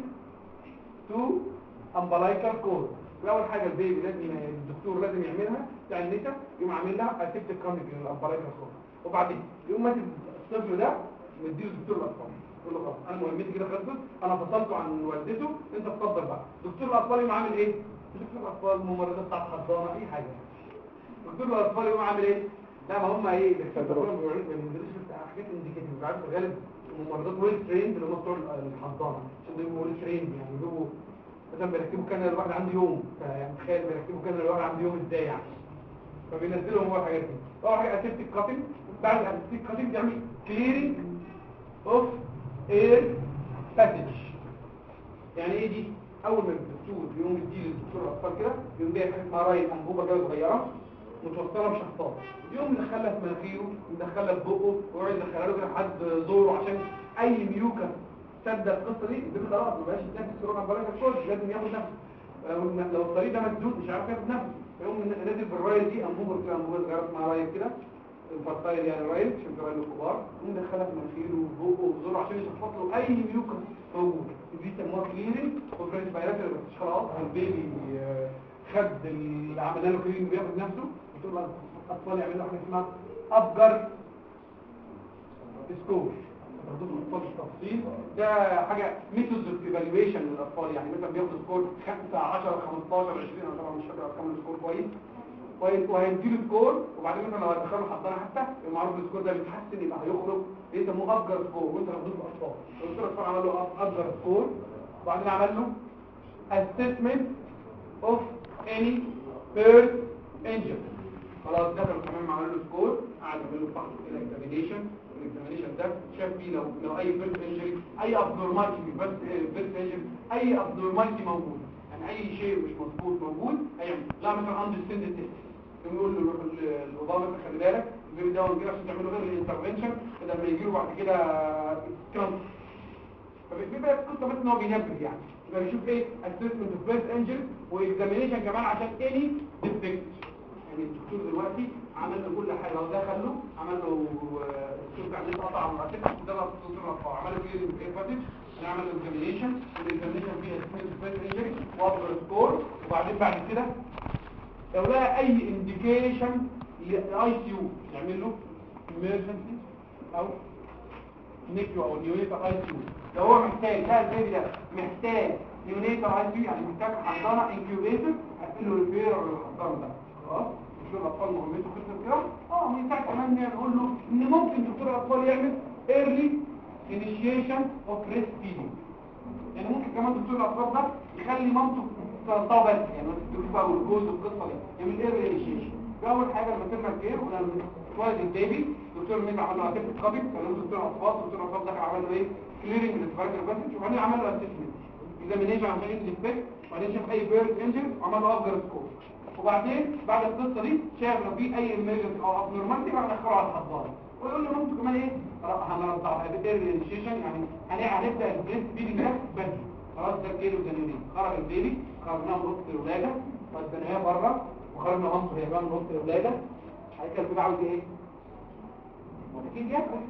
A: to umbilical cord اول حاجة ال baby لازم الدكتور لازم يعملها بتاع النساء يقوم عامل لها aseptic cutting لل umbilical وبعدين يقوم ماسك الطفل ده مديله دكتور الاطفال يقول له خلاص أنا مهمتي كده خلصت أنا فصلته عن والدته انت اتفضل بقى دكتور الاطفال يقوم عامل إيه دكتور الاطفال ممرضه بتاعت حضانه اي حاجة دكتور الاطفال يقوم عامل إيه لا ما هم إيه ما بيدرسوا حاجات في الغالب الممرضات well trained اللي هم بتوع الحضانة عشان دول well trained يعني. بيجيبوا مثلا بيركبوا كانيولا لواحد عنده يوم. يعني تخيل بيركبوا كانيولا لواحد عنده يوم إزاي يعني. فبينزلهم هو الحاجات دي. أول حاجة aseptic cutting بعد ال aseptic cutting بيعمل clearing of air passage يعني إيه دي؟ أول ما الدكتور بيقوم يدي للدكتور الأطفال كده يقوم جايب حاجة اسمها أنبوبة كده صغيرة. متوصله بشخصات يقوم مدخلها في مناخيره مدخلها في بقه ويقعد يدخلها له لحد زوره عشان أي ميوكا سد القصة دي دي خلاص ما بقاش يتنفس يروح على البلاغه الكل لازم ياخد نفس لو الطريق ده مسدود مش عارف ياخد نفس فيقوم نازل بالرايل دي انبوبه كده انبوبه صغيره اسمها رايل كده الفرطايل يعني رايل عشان الرايل الكبار. يقوم مدخلها في مناخيره وبقه وزوره عشان يشخص له أي ميوكا موجود دي بيسموها كليرنج وفرنس فيروس خلاص البيبي آه، خد اللي عملنا له كليرنج بياخد نفسه. بتقول الاطفال يعملوا حاجة اسمها ابجر سكور. تاخدوه الاطفال بالتفصيل ده حاجة ميثود ايفالويشن للأطفال يعني مثلا بياخدوا سكور 5 10 15 20 أنا طبعا مش فاكر ارقام السكور كويس. وهيديله سكور وبعدين مثلا لو هيدخله حضانة حتى يبقى معروف السكور ده بيتحسن يبقى هيخرج بيسموه Apgar score. وانت تاخدوه بالاطفال الدكتور الاطفال عمل له Apgar score. وبعدين عمل له assessment of any birth injury خلاص دخلوا كمان عملوا له score قعدوا يعملوا فحص كده examination ال examination ده شاف فيه لو لو أي birth injury أي abnormality في birth injury أي abnormality موجود. يعني أي شيء مش مظبوط موجود هيعمل. لا مثلا undescended testis يقول له الوضع مثلا خلي بالك ال baby ده وكده عشان تعملوا غير ال intervention لما يجي له بعد كده cancer فبيبقى القصة بس إن هو بينبه يعني. يبقى بيشوف إيه assessment of birth injury و examination كمان عشان any defect يعني الدكتور دلوقتي عمل له كل حاجة لو دخل له عمل له الدكتور قاعد قطع مراتب ده الدكتور رفع عمل له clear إيه passage عمل له examination ال examination فيه assessment of birth injury و Apgar score وبعدين بعد كده لو لقى أي indication ل ICU يعمل له emergency أو NICU أو neonatal ICU لو هو محتاج ده ال baby ده محتاج neonatal ICU يعني محتاج حضانة incubator هتقول له refer للحضانه ده. خلاص مش الاطفال مهمته كده آه من ساعه كمان نقول له ان ممكن دكتور الاطفال يعمل early initiation of breastfeeding يعني ممكن كمان دكتور الاطفال ده يخلي مامته ترضعه بس يعني ما تدوش بقى والجوز والقصة دي يعمل early initiation اول حاجة لما ترمى care ولما اتولد ال baby دكتور مين عمل له assist كابي كان دكتور اطفال دكتور اطفال دخل عمل له إيه clearing لل air passage بس وبعدين عمل له assessment examination عشان any defect وبعدين شاف اي birth injury وعمل له Apgar score وبعدين بعد القصة دي شاف لو في أي emergency أو abnormality راح ندخله على الحضانه ويقول له ممكن كمان إيه؟ هنرضعها بال early initiation يعني هن- هنبدأ ال breastfeeding ده بدري. خلاص ده كيلو جنينين خرج ال baby خرجناه من وسط الولادة وديناه بره وخرجنا مامته هي بقى من وسط الولادة. هيكل ال baby عاوز إيه؟ أكيد ياكل.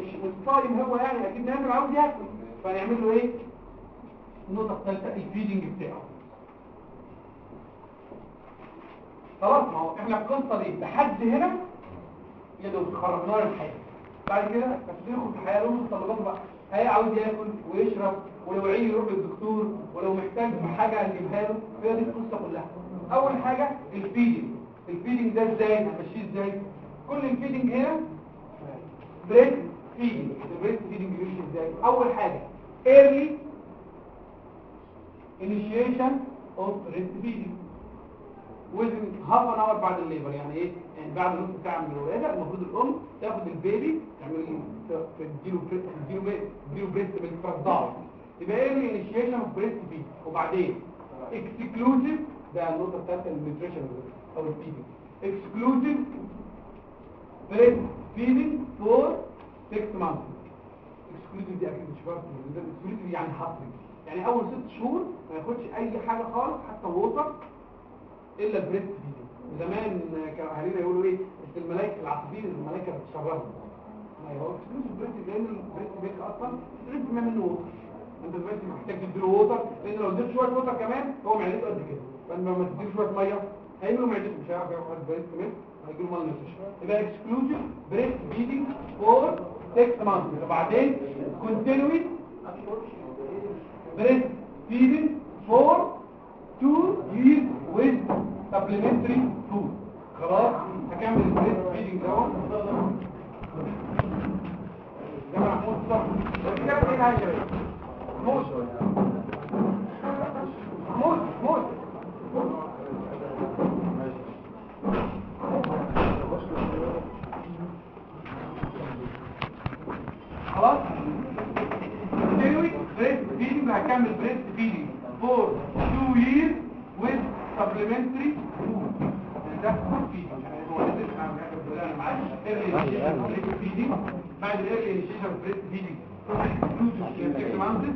A: مش مش صايم هو يعني أكيد نازل عاوز ياكل. فهنعمل له إيه؟ النقطة الثالثة ال feeding بتاعه. خلاص ما هو إحنا القصة دي. لحد هنا يا دوب خرجناه للحياه بعد كده بس في الحياة له متطلباته بقى. هي عاوز ياكل ويشرب ولو عيه يروح للدكتور ولو محتاج حاجة هنجيبها له. هي دي القصة كلها. أول حاجة ال feeding ال feeding ده إزاي؟ هنمشيه إزاي؟ كل ال feeding هنا breastfeeding ال breastfeeding بيمشي إزاي؟ أول حاجة early initiation of breastfeeding within half an hour بعد ال labor يعني إيه؟ يعني بعد نص ساعه من الولاده المفروض الأم تاخد ال baby تعمل إيه تديله breast تديله breast بالترضعه يبقى إيه ال initiation of breastfeed وبعدين exclusive ده النقطة الثالثه ال nutrition أو ال feeding exclusive breastfeeding for 6 months exclusive دي أكيد مش فاهم exclusive يعني حصري. يعني أول ست شهور ما ياخدش أي حاجة خالص حتى water إلا ال breastfeeding زمان كانوا أهالينا يقولوا إيه بس الملائكه العصافير الملائكه بتشربهم ما هو فلوس ال breast لأن ال breast milk أصلا 90% منه water أنت دلوقتي محتاج تديله water لأن لو اديت شوية water كمان هو معدته قد كده. فأنت لما تديله شوية مية هيملوا معدته مش هيعرف ياخد breast كمان هيجيله malnutrition يبقى exclusive breastfeeding for 6 months وبعدين continue breastfeeding for 2 years with supplementary food. خلاص؟ هكمل ال breastfeeding دوت ده محمود صح كده إيه يا شباب محمود محمود محمود خلاص continuing breast feeding هكمل breast feeding for years with supplementary food. ده food feeding يعني هو feeding six months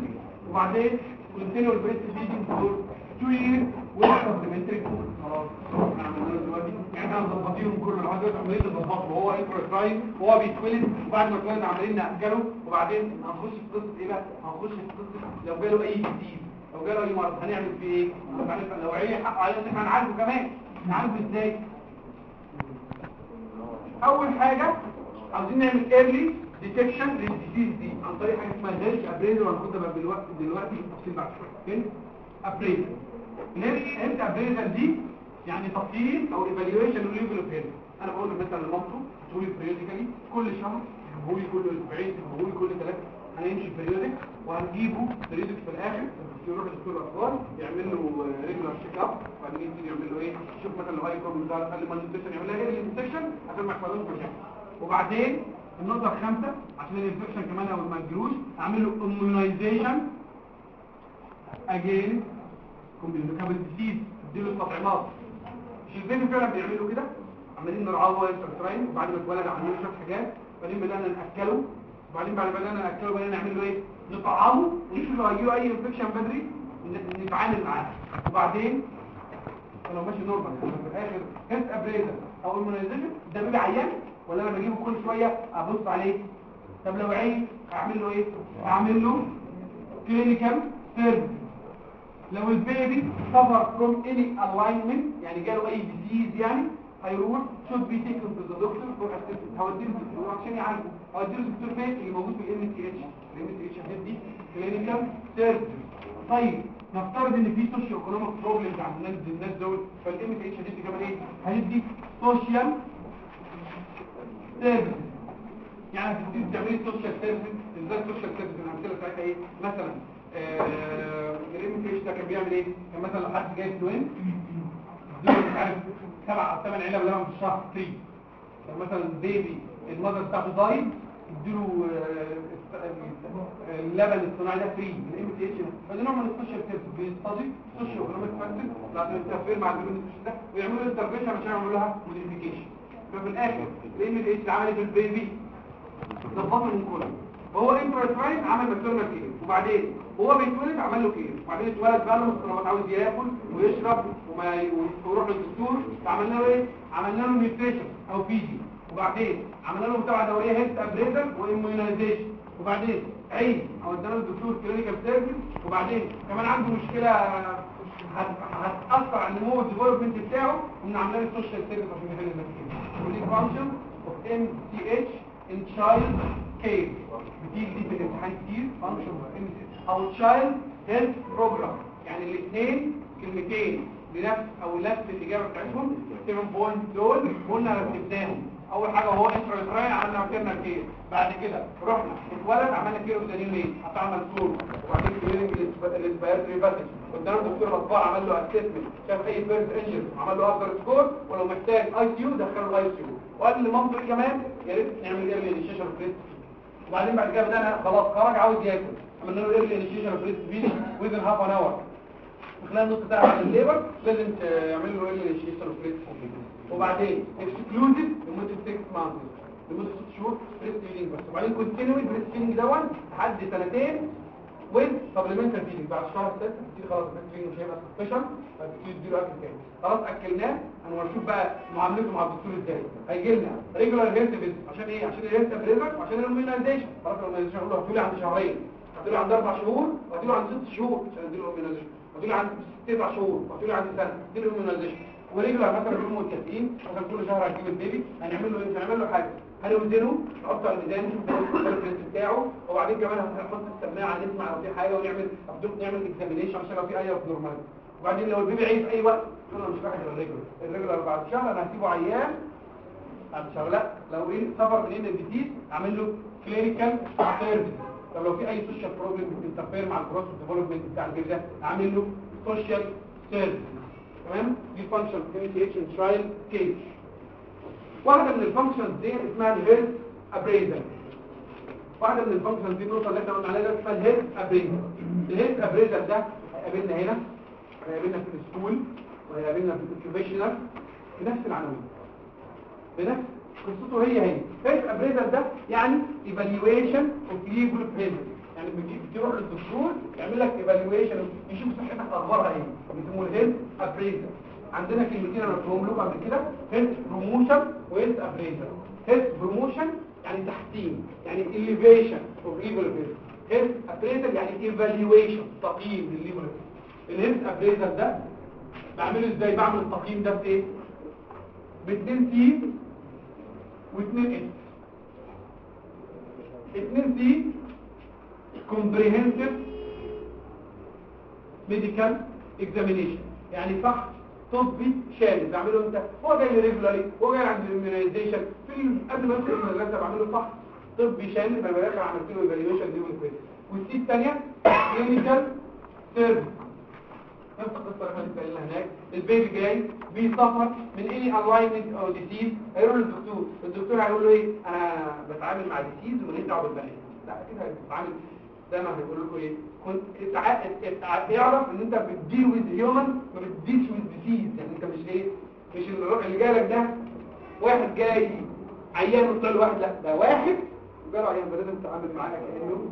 A: وبعدين continue breast feeding for two years with supplementary food. خلاص إحنا عملنا دلوقتي. يعني إحنا مظبطينهم كل العواد دلوقتي عمالين نظبطه وهو انترا وهو بيتولد. وبعد ما اتولد عمالين ناكله وبعدين هنخش في قصة إيه بقى؟ هنخش في قصة لو جاله أي جديد لو جاله أي مرض هنعمل فيه إيه؟ هنعرف النوعيه حقه علينا إحنا نعالجه كمان. نعالجه إزاي؟ أول حاجة عاوزين نعمل early detection لل disease دي عن طريق حاجة اسمها health appraisal وهناخدها بقى دلوقتي دلوقتي تفصيل بعد شوية. فين appraisal ال health appraisal دي يعني تقييم أو evaluation level of health أنا بقول مثلا لمامته تقول لي periodically كل شهر تجيبوا لي كل أسبوعين تجيبوا لي كل ثلاثة. هنمشي periodic وهنجيبه periodic في الآخر. يروح لدكتور الأطفال يعمل له regular check up وبعدين يبتدي يعمل له إيه؟ يشوف مثلا لو هاي كوم ده قال ما يعمل لها إيه ال infection عشان ما يحصلوش مشاكل. وبعدين النقطة الخامسة عشان ال infection كمان أو ما يجيلوش أعمل له immunization against communicable disease اديله التطعيمات. ال baby فعلا بيعملوا كده؟ عمالين نرعاه وهو intrauterine وبعد ما اتولد له شوية حاجات. بعدين بدأنا نأكله. وبعدين بعد ما بدانا ناكله بدانا نعمل له إيه؟ نطعمه ونشوف لو هيجيله أي infection بدري نتعامل معاه. وبعدين لو ماشي normal يعني في الآخر health appraisal أو immunization ده baby عيان. ولا أنا بجيبه كل شوية أبص عليه. طب لو عيان أعمل له إيه؟ أعمل له clinical service لو ال baby suffer from any ailment يعني جاله أي disease يعني هيروح should be taken to the doctor for assessment هوديله الدكتور عشان يعالجه هوديله الدكتور فين اللي موجود في ال MCH ال MCH هتدي clinical service طيب نفترض إن في socioeconomic problems عند الناس الناس دول فال MCH هتدي كمان إيه هتدي social service يعني هتبتدي تعملي social service إزاي ال social service الامثله بتاعتها إيه مثلا ال MCH ده كان بيعمل إيه؟ كان مثلا لو حد جايب twin مش عارف سبع أو ثمان علب لبن في الشهر free مثلا baby ال mother بتاعته died اديله آه، اللبن الصناعي ده free ال MCH فده نوع من ال social service بيستضيف socioeconomic factor بعد التفكير مع ال baby ده ويعملوا intervention عشان يعملوا لها modification ففي الآخر ال MCH عملت ال baby ظبطه من كله فهو intrauterine عمل maternal care وبعدين هو بيتولد عمل له care وبعدين اتولد بقى له مستوى عاوز ياكل ويشرب وما ويروح للدكتور. فعملنا له إيه؟ عملنا له nutrition أو feeding وبعدين عملنا له متابعه دورية health appraisal و immunization وبعدين عيد أو ادانا الدكتور clinical service وبعدين كمان عنده مشكلة هت- هتأثر على النمو وال development بتاعه ومن عاملين ال social service عشان يحل المشكلة. ودي function of MCH in child care بتيجي دي في الامتحان كتير function of أو child health program يعني الاثنين كلمتين. بنفس أو نفس الاجابه بتاعتهم 7 point دول قلنا رتبناهم. أول حاجة هو intra عملنا maternal care بعد كده رحنا. اتولد. عملنا care of the newborn عمل صور وبعدين cleaning ال respiratory passage قدام الدكتور الاطفال عمل له assessment شاف أي birth injury عمل له Apgar score ولو محتاج ICU دخله ال ICU وقال لمامته إيه كمان؟ يا ريت نعمل early initiation breast وبعدين بعد كده بدأنا خلاص خرج عاوز ياكل. عملنا له early initiation breast feeding within half an hour في خلال نص ساعة من ال labor لازم تعمل له early initiation breast وبعدين exclusive لمدة 6 months لمدة 6 شهور breast feeding بس وبعدين continue breast feeding دون لحد سنتين with supplemental feeding بعد شهر 6 بتدي خلاص breast feeding مش هيبقى sufficient فبتدي تديله أكل تاني. خلاص أكلناه. هنشوف بقى معاملته مع الدكتور إزاي. هيجي لنا regular health visit عشان إيه؟ عشان ال health appraisal وعشان ال immunization خلاص ال immunization هقول له هتجيلي عند شهرين. هتجيلي عند أربع شهور وهتجيلي عند ست شهور عشان اديله immunization هتجيلي عند تسع شهور وهتجيلي عند سنة اديله immunization و regular مثلا بيقوم متكافئين مثلا كل شهر هتجيب ال baby هنعمل له إيه؟ هنعمل له حاجة. هنوزنه نحط على الميزان نشوف ال reference بتاعه. وبعدين كمان هنحط السماعة نسمع لو في حاجة ونعمل نعمل examination عشان لو في أي abnormal وبعدين لو ال baby عايز في أي وقت أنا مش واحد ال regular ال regular بعد شهر أنا هسيبه عيان بعد شهر لا. لو إيه suffer من هنا الجديد أعمل له clinical service طب لو في أي social problem بت interfere مع ال process development بتاع ال baby ده أعمل له social service تمام؟ دي function communication trial كيس واحدة من ال functions دي اسمها ال health appraisal واحدة من ال functions دي النقطة اللي إحنا قلنا عليها اسمها ال health appraisal ال health appraisal ده هيقابلنا هنا. هيقابلنا في ال school وهيقابلنا في ال occupational بنفس العناوين. بنفس قصته هي هي. health appraisal ده يعني evaluation of level of health يعني بتجيب تروح للدكتور يعمل لك evaluation يشوف صحتك أخبارها إيه. بيسموه ال health appraisal عندنا كلمتين أنا قلتهم لكم قبل كده. health promotion و health appraisal health promotion يعني تحسين يعني elevation of level of health health appraisal يعني evaluation تقييم of health ال health appraisal ده بعمله إزاي؟ بعمل التقييم ده بإيه؟ باتنين سي واتنين اس اتنين سي comprehensive medical examination. يعني فحص طبي شامل. بعمله انت. هو جاي regularly هو جاي عند ال immunization في قبل ما ادخل المدرسة بعمله فحص طبي شامل. داخل عملت له evaluation دي وال C الثانية clinical service نفس القصة اللي هناك. ال baby جاي بي suffer من any ailment أو disease هيروح للدكتور الدكتور هيقول له إيه؟ أنا بتعامل مع disease وماليش دعوة بالبني آدم. لا كده هتتعامل زي ما هيقول لكم إيه؟ كنت اعرف إن أنت بت deal with human ما بت deal ش with disease يعني أنت مش إيه؟ مش اللي جالك ده واحد جاي عيان وطلع واحد لا ده واحد جاله عيان. فلازم تتعامل معاه كأنه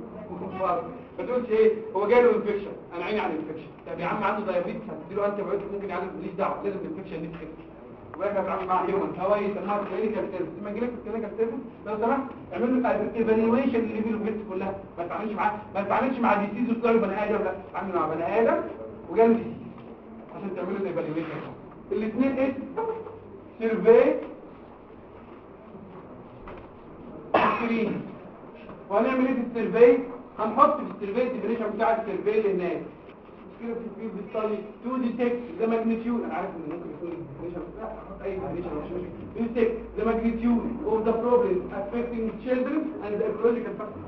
A: تقولش إيه؟ هو جاله infection أنا عيني على ال infection طب يا عم عنده diabetes هتديله antibiotic ممكن يعالج ماليش دعوة لازم ال infection دي تخف وبقى هتعامل مع human هو يسموها clinical service لما يجي لك ال clinical service لو سمحت اعمل له evaluation of كلها. ما تتعاملش معاه ما تتعاملش مع disease وتطلع له بني آدم لا. اتعامل مع بني آدم وجاله disease عشان تعملوا ال evaluation الاثنين إيه؟ survey وهنعمل إيه في ال survey هنحط في ال survey ال definition بتاع ال survey للناس. في بتطلع to detect the magnitude أنا عارف ان ممكن يكون ال definition هحط أي definition مش مشكلة. detect the magnitude of the problem children and the ecological factors.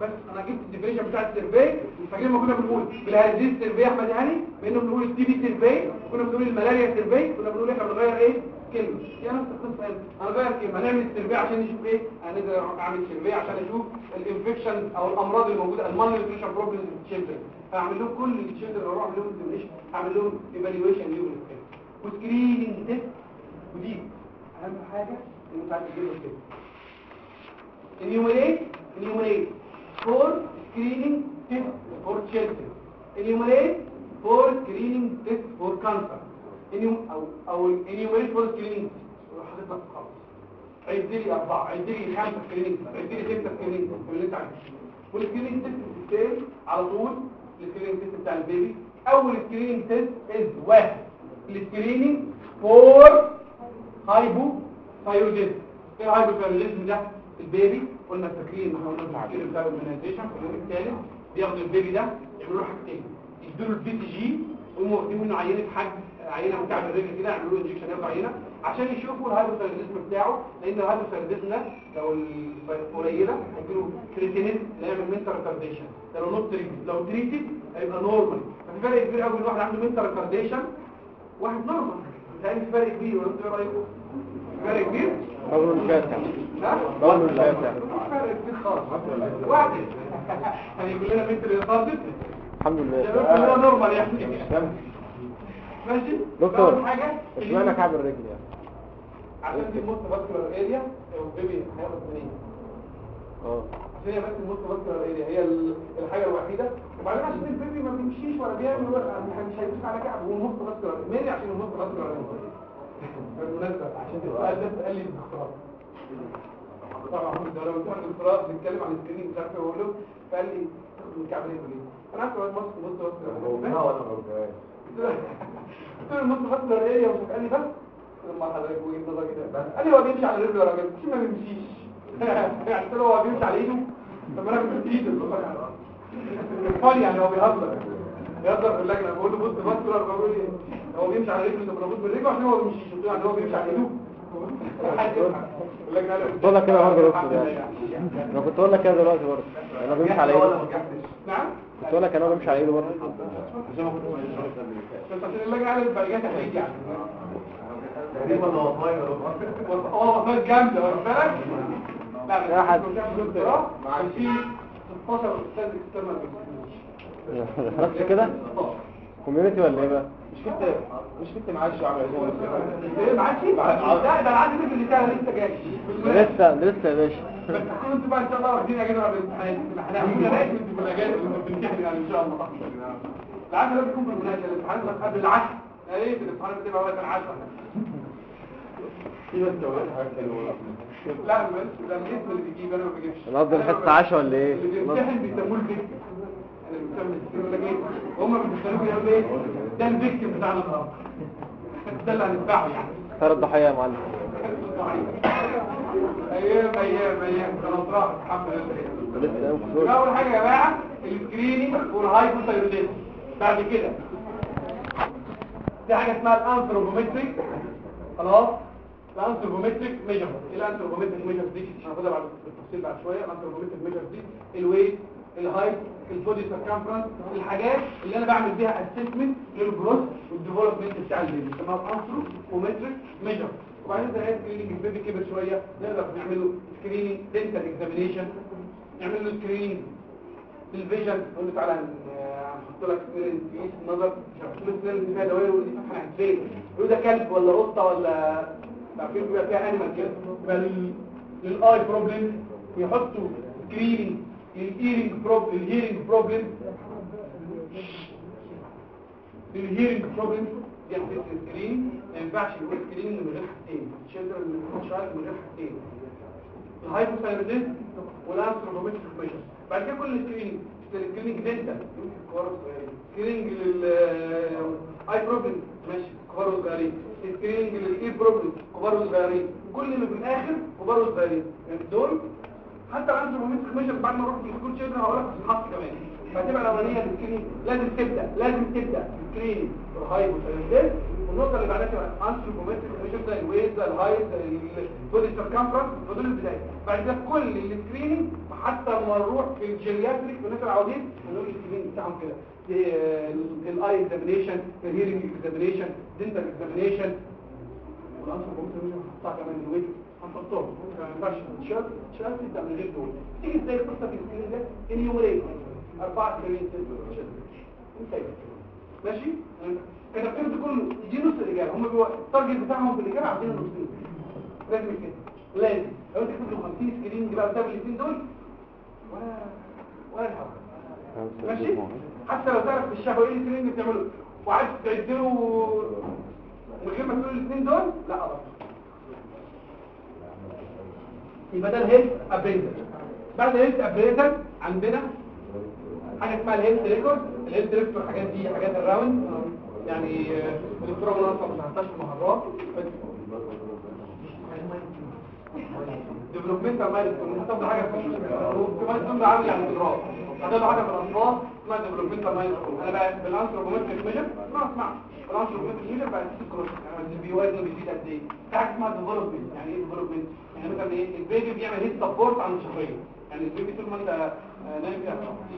A: بس أنا جبت ال definition بتاع ال survey فاكرين ما كنا بنقول بلهارسيا survey أحمد هاني بأنه بنقول ال TB survey كنا بنقول الملاريا survey كنا بنقول إحنا بنغير إيه؟ كلمه هي نفس هنغير كلمه هنعمل ال survey عشان نشوف إيه؟ هنقدر أعمل survey عشان أشوف ال infection أو الأمراض اللي موجوده ال malnutrition problems في ال children هعمل لهم كل ال children اللي أعمل لهم examination هعمل لهم evaluation ليهم و screening test ودي أهم حاجة ان انت عايز تجيبها كده. enumerate enumerate four screening test for children. enumerate four screening test for cancer. Enum- أو أو enumerate four screening حضرتك خلاص عد لي اربعه عد لي خمسه screening عد لي سته screening اللي انت عايزه وال screening test بتتسال على طول ال screening test بتاع ال baby اول screening test از واحد ال screening for hypothyroidism إيه ال hypothyroidism ده ال baby قلنا فاكرين إحنا قلنا بتاع في اليوم الثالث بياخدوا ال baby ده يعملوا له حاجتين يدوا له ال BCG ويقوموا واخدين منه عينه حجم عينة من كعب الرجل كده يعملوا له injection ياخدوا عينة عشان يشوفوا ال hypothyroidism بتاعه. لأن ال hypothyroidism ده لو قليلة هيجيله cretinism اللي يعمل mental retardation ده لو not treated لو treated هيبقى normal ففي فرق كبير قوي بين واحد عنده mental retardation واحد normal متهيألي في فرق كبير. ولا أنتوا إيه رأيكم؟ فرق كبير؟
B: قول
A: ها؟
B: قول
A: مفيش فرق كبير خالص. واحد. هنقول لنا mental retarded
B: الحمد لله.
A: كلنا normal يعني. ماشي؟
B: دكتور اشمعنى كعب الرجل يعني
A: عشان دي ال most vascular area ال baby هياخد منين
B: آه
A: عشان هي بس ال most vascular area هي ال- الحاجة الوحيده وبعدين عشان ال baby ما بيمشيش ولا بيعمل ولا مش هيدوس على كعب هو ال most vascular مالي عشان ال most vascular area بالمناسبه عشان ده قال لي الدكتوراه طبعا ده لو كان الدكتوراه بنتكلم عن السكريننج مش عارف أقول له فقال لي كعب ليه أنا عارف واد مصر بص قلت له النص فتره إيه ومش قال لي بس لما حضرتك وجهه نظر كده قال لي هو بيمشي على رجله يا راجل مش ما بيمشيش يعني قلت له هو بيمشي على ايده طب أنا بمشي ايده فاضي يعني هو بيهزر بيهزر في اللجنه بقول له بص بص كده بقول لي هو بيمشي على رجله طب بص بالرجل عشان هو ما بيمشيش قلت له يعني هو بيمشي على ايده
B: قلت لك كده برضه يعني.
A: يعني.
B: أنا كنت أقول لك كده دلوقتي برضه أنا بمشي على ايده
A: نعم
B: كنت أقول لك أنا بمشي على إيده برضه
A: يعني
C: تقريبا هو صغير
A: آه جامده واخد بالك لا. مع في 16 أستاذ اكسترنال
B: بس كده كوميونتي ولا إيه بقى
C: مش كنت مش كنت معاش عامل
A: إيه معاك إيه لا ده أنا عندي اللي كان لسه جاي.
B: لسه لسه يا باشا.
A: بس كنت بقى إن شاء الله واخدين أجازة بعد الامتحانات. إحنا أنتوا في الأجازة بنمتحن يعني إن شاء الله. العشاء لازم يكون بالمناسبة. الامتحان قبل العشاء. يا ريت الامتحان بتبقى وقت العشاء.
C: في بس حلوة.
A: لا بس ده الاسم اللي بيجيب أنا ما بجيبش.
B: قصدي الحصه 10 ولا إيه؟
A: اللي بيمتحن بيسموه الفيكتيم لك إيه هم بيسموه يقولوا إيه ده ال victim بتاعنا النهارده ده اللي هنتبعه يعني
B: صار الضحيه يا معلم
A: أيام أيام أيام كانت راحت الحمد لله اول حاجة يا جماعة ال screening وال hypothyroidism بعد كده في حاجة اسمها ال anthropometric خلاص ال anthropometric measure ال anthropometric measure دي هناخدها بعد بالتفصيل بعد شوية ال anthropometric measure دي ال weight ال height ال body circumference الحاجات اللي أنا بعمل بيها assessment لل growth وال development بتاع ال baby اسمها ال anthropometric measure وبعدين ده screening ال baby كبر شوية نقدر نعمل له screening dental examination نعمل له screening بال vision نقول له تعالى هنحط لك النظر. شوف السنين اللي فيها دوائر ودي صفحه هتفين يقول ده كلب ولا قطة ولا عارفين بيبقى فيها animal كده. لل eye problem ويحطوا screening لل hearing problem ال hearing problem لل hearing problem دي هتبقى screening ما ينفعش يقول screening من غير حاجتين children مش عارف من غير حاجتين ال hypothyroidism وال anthropometric measure بعد كده كل dental كبار صغيرين screening لل eye problem ماشي كبار وصغيرين screening لل eye problem كبار وصغيرين كل اللي في الآخر كبار وصغيرين دول حتى ال anthropometric measure بعد ما أروح في ال school children هقول لك تتحط كمان. فهتبقى الاولانيه ال screening لازم تبدأ لازم تبدأ. screening وال hypothyroidism والنقطة اللي بعدها تبقى anthropometric measure زي ال weight زي ال height زي ال body circumference ودول البدايه بعد كده كل ال screening حتى لما نروح في ال geriatric والناس العواجيز نقول ال screening بتاعهم كده. الاي اكزامينيشن الهيرنج اكزامينيشن دنتال اكزامينيشن والانثروبومتريك ميجر هنحطها كمان الويت هنحطهم تبدا من غير دول تيجي إزاي القصة في ده انيومريت اربعه انت ماشي كتبت كله دي نص الاجابه هم بيبقوا التارجت بتاعهم في الاجابه عايزين نصين لازم كده لازم لو انت كتبت له 50 سكرين بقى قدام الاثنين دول ولا ولا ماشي حتى لو تعرف في الشهوه إيه ال screen اللي بتعمله وعايز تعد له من غير ما تقول الاثنين دول لا خلاص يبقى ده ال health appraisal بعد ال health appraisal عندنا حاجة اسمها ال health record. ال health record الحاجات دي حاجات ال round. يعني الدكتوره منى ما شرحتهاش في المحاضرات developmental milestone حاجة في ده عامل يعني اضراب هتاخد حاجة في الاطفال اسمها developmental milestone أنا بقى بال anthropometric measure أسمع. اسمع بال anthropometric measure بقى ال growth يعني ده بيزيد قد إيه؟ حاجة اسمها development يعني إيه development يعني مثلا إيه ال baby بيعمل head support عن الشهريه يعني ال baby طول ما أنت آه، نايم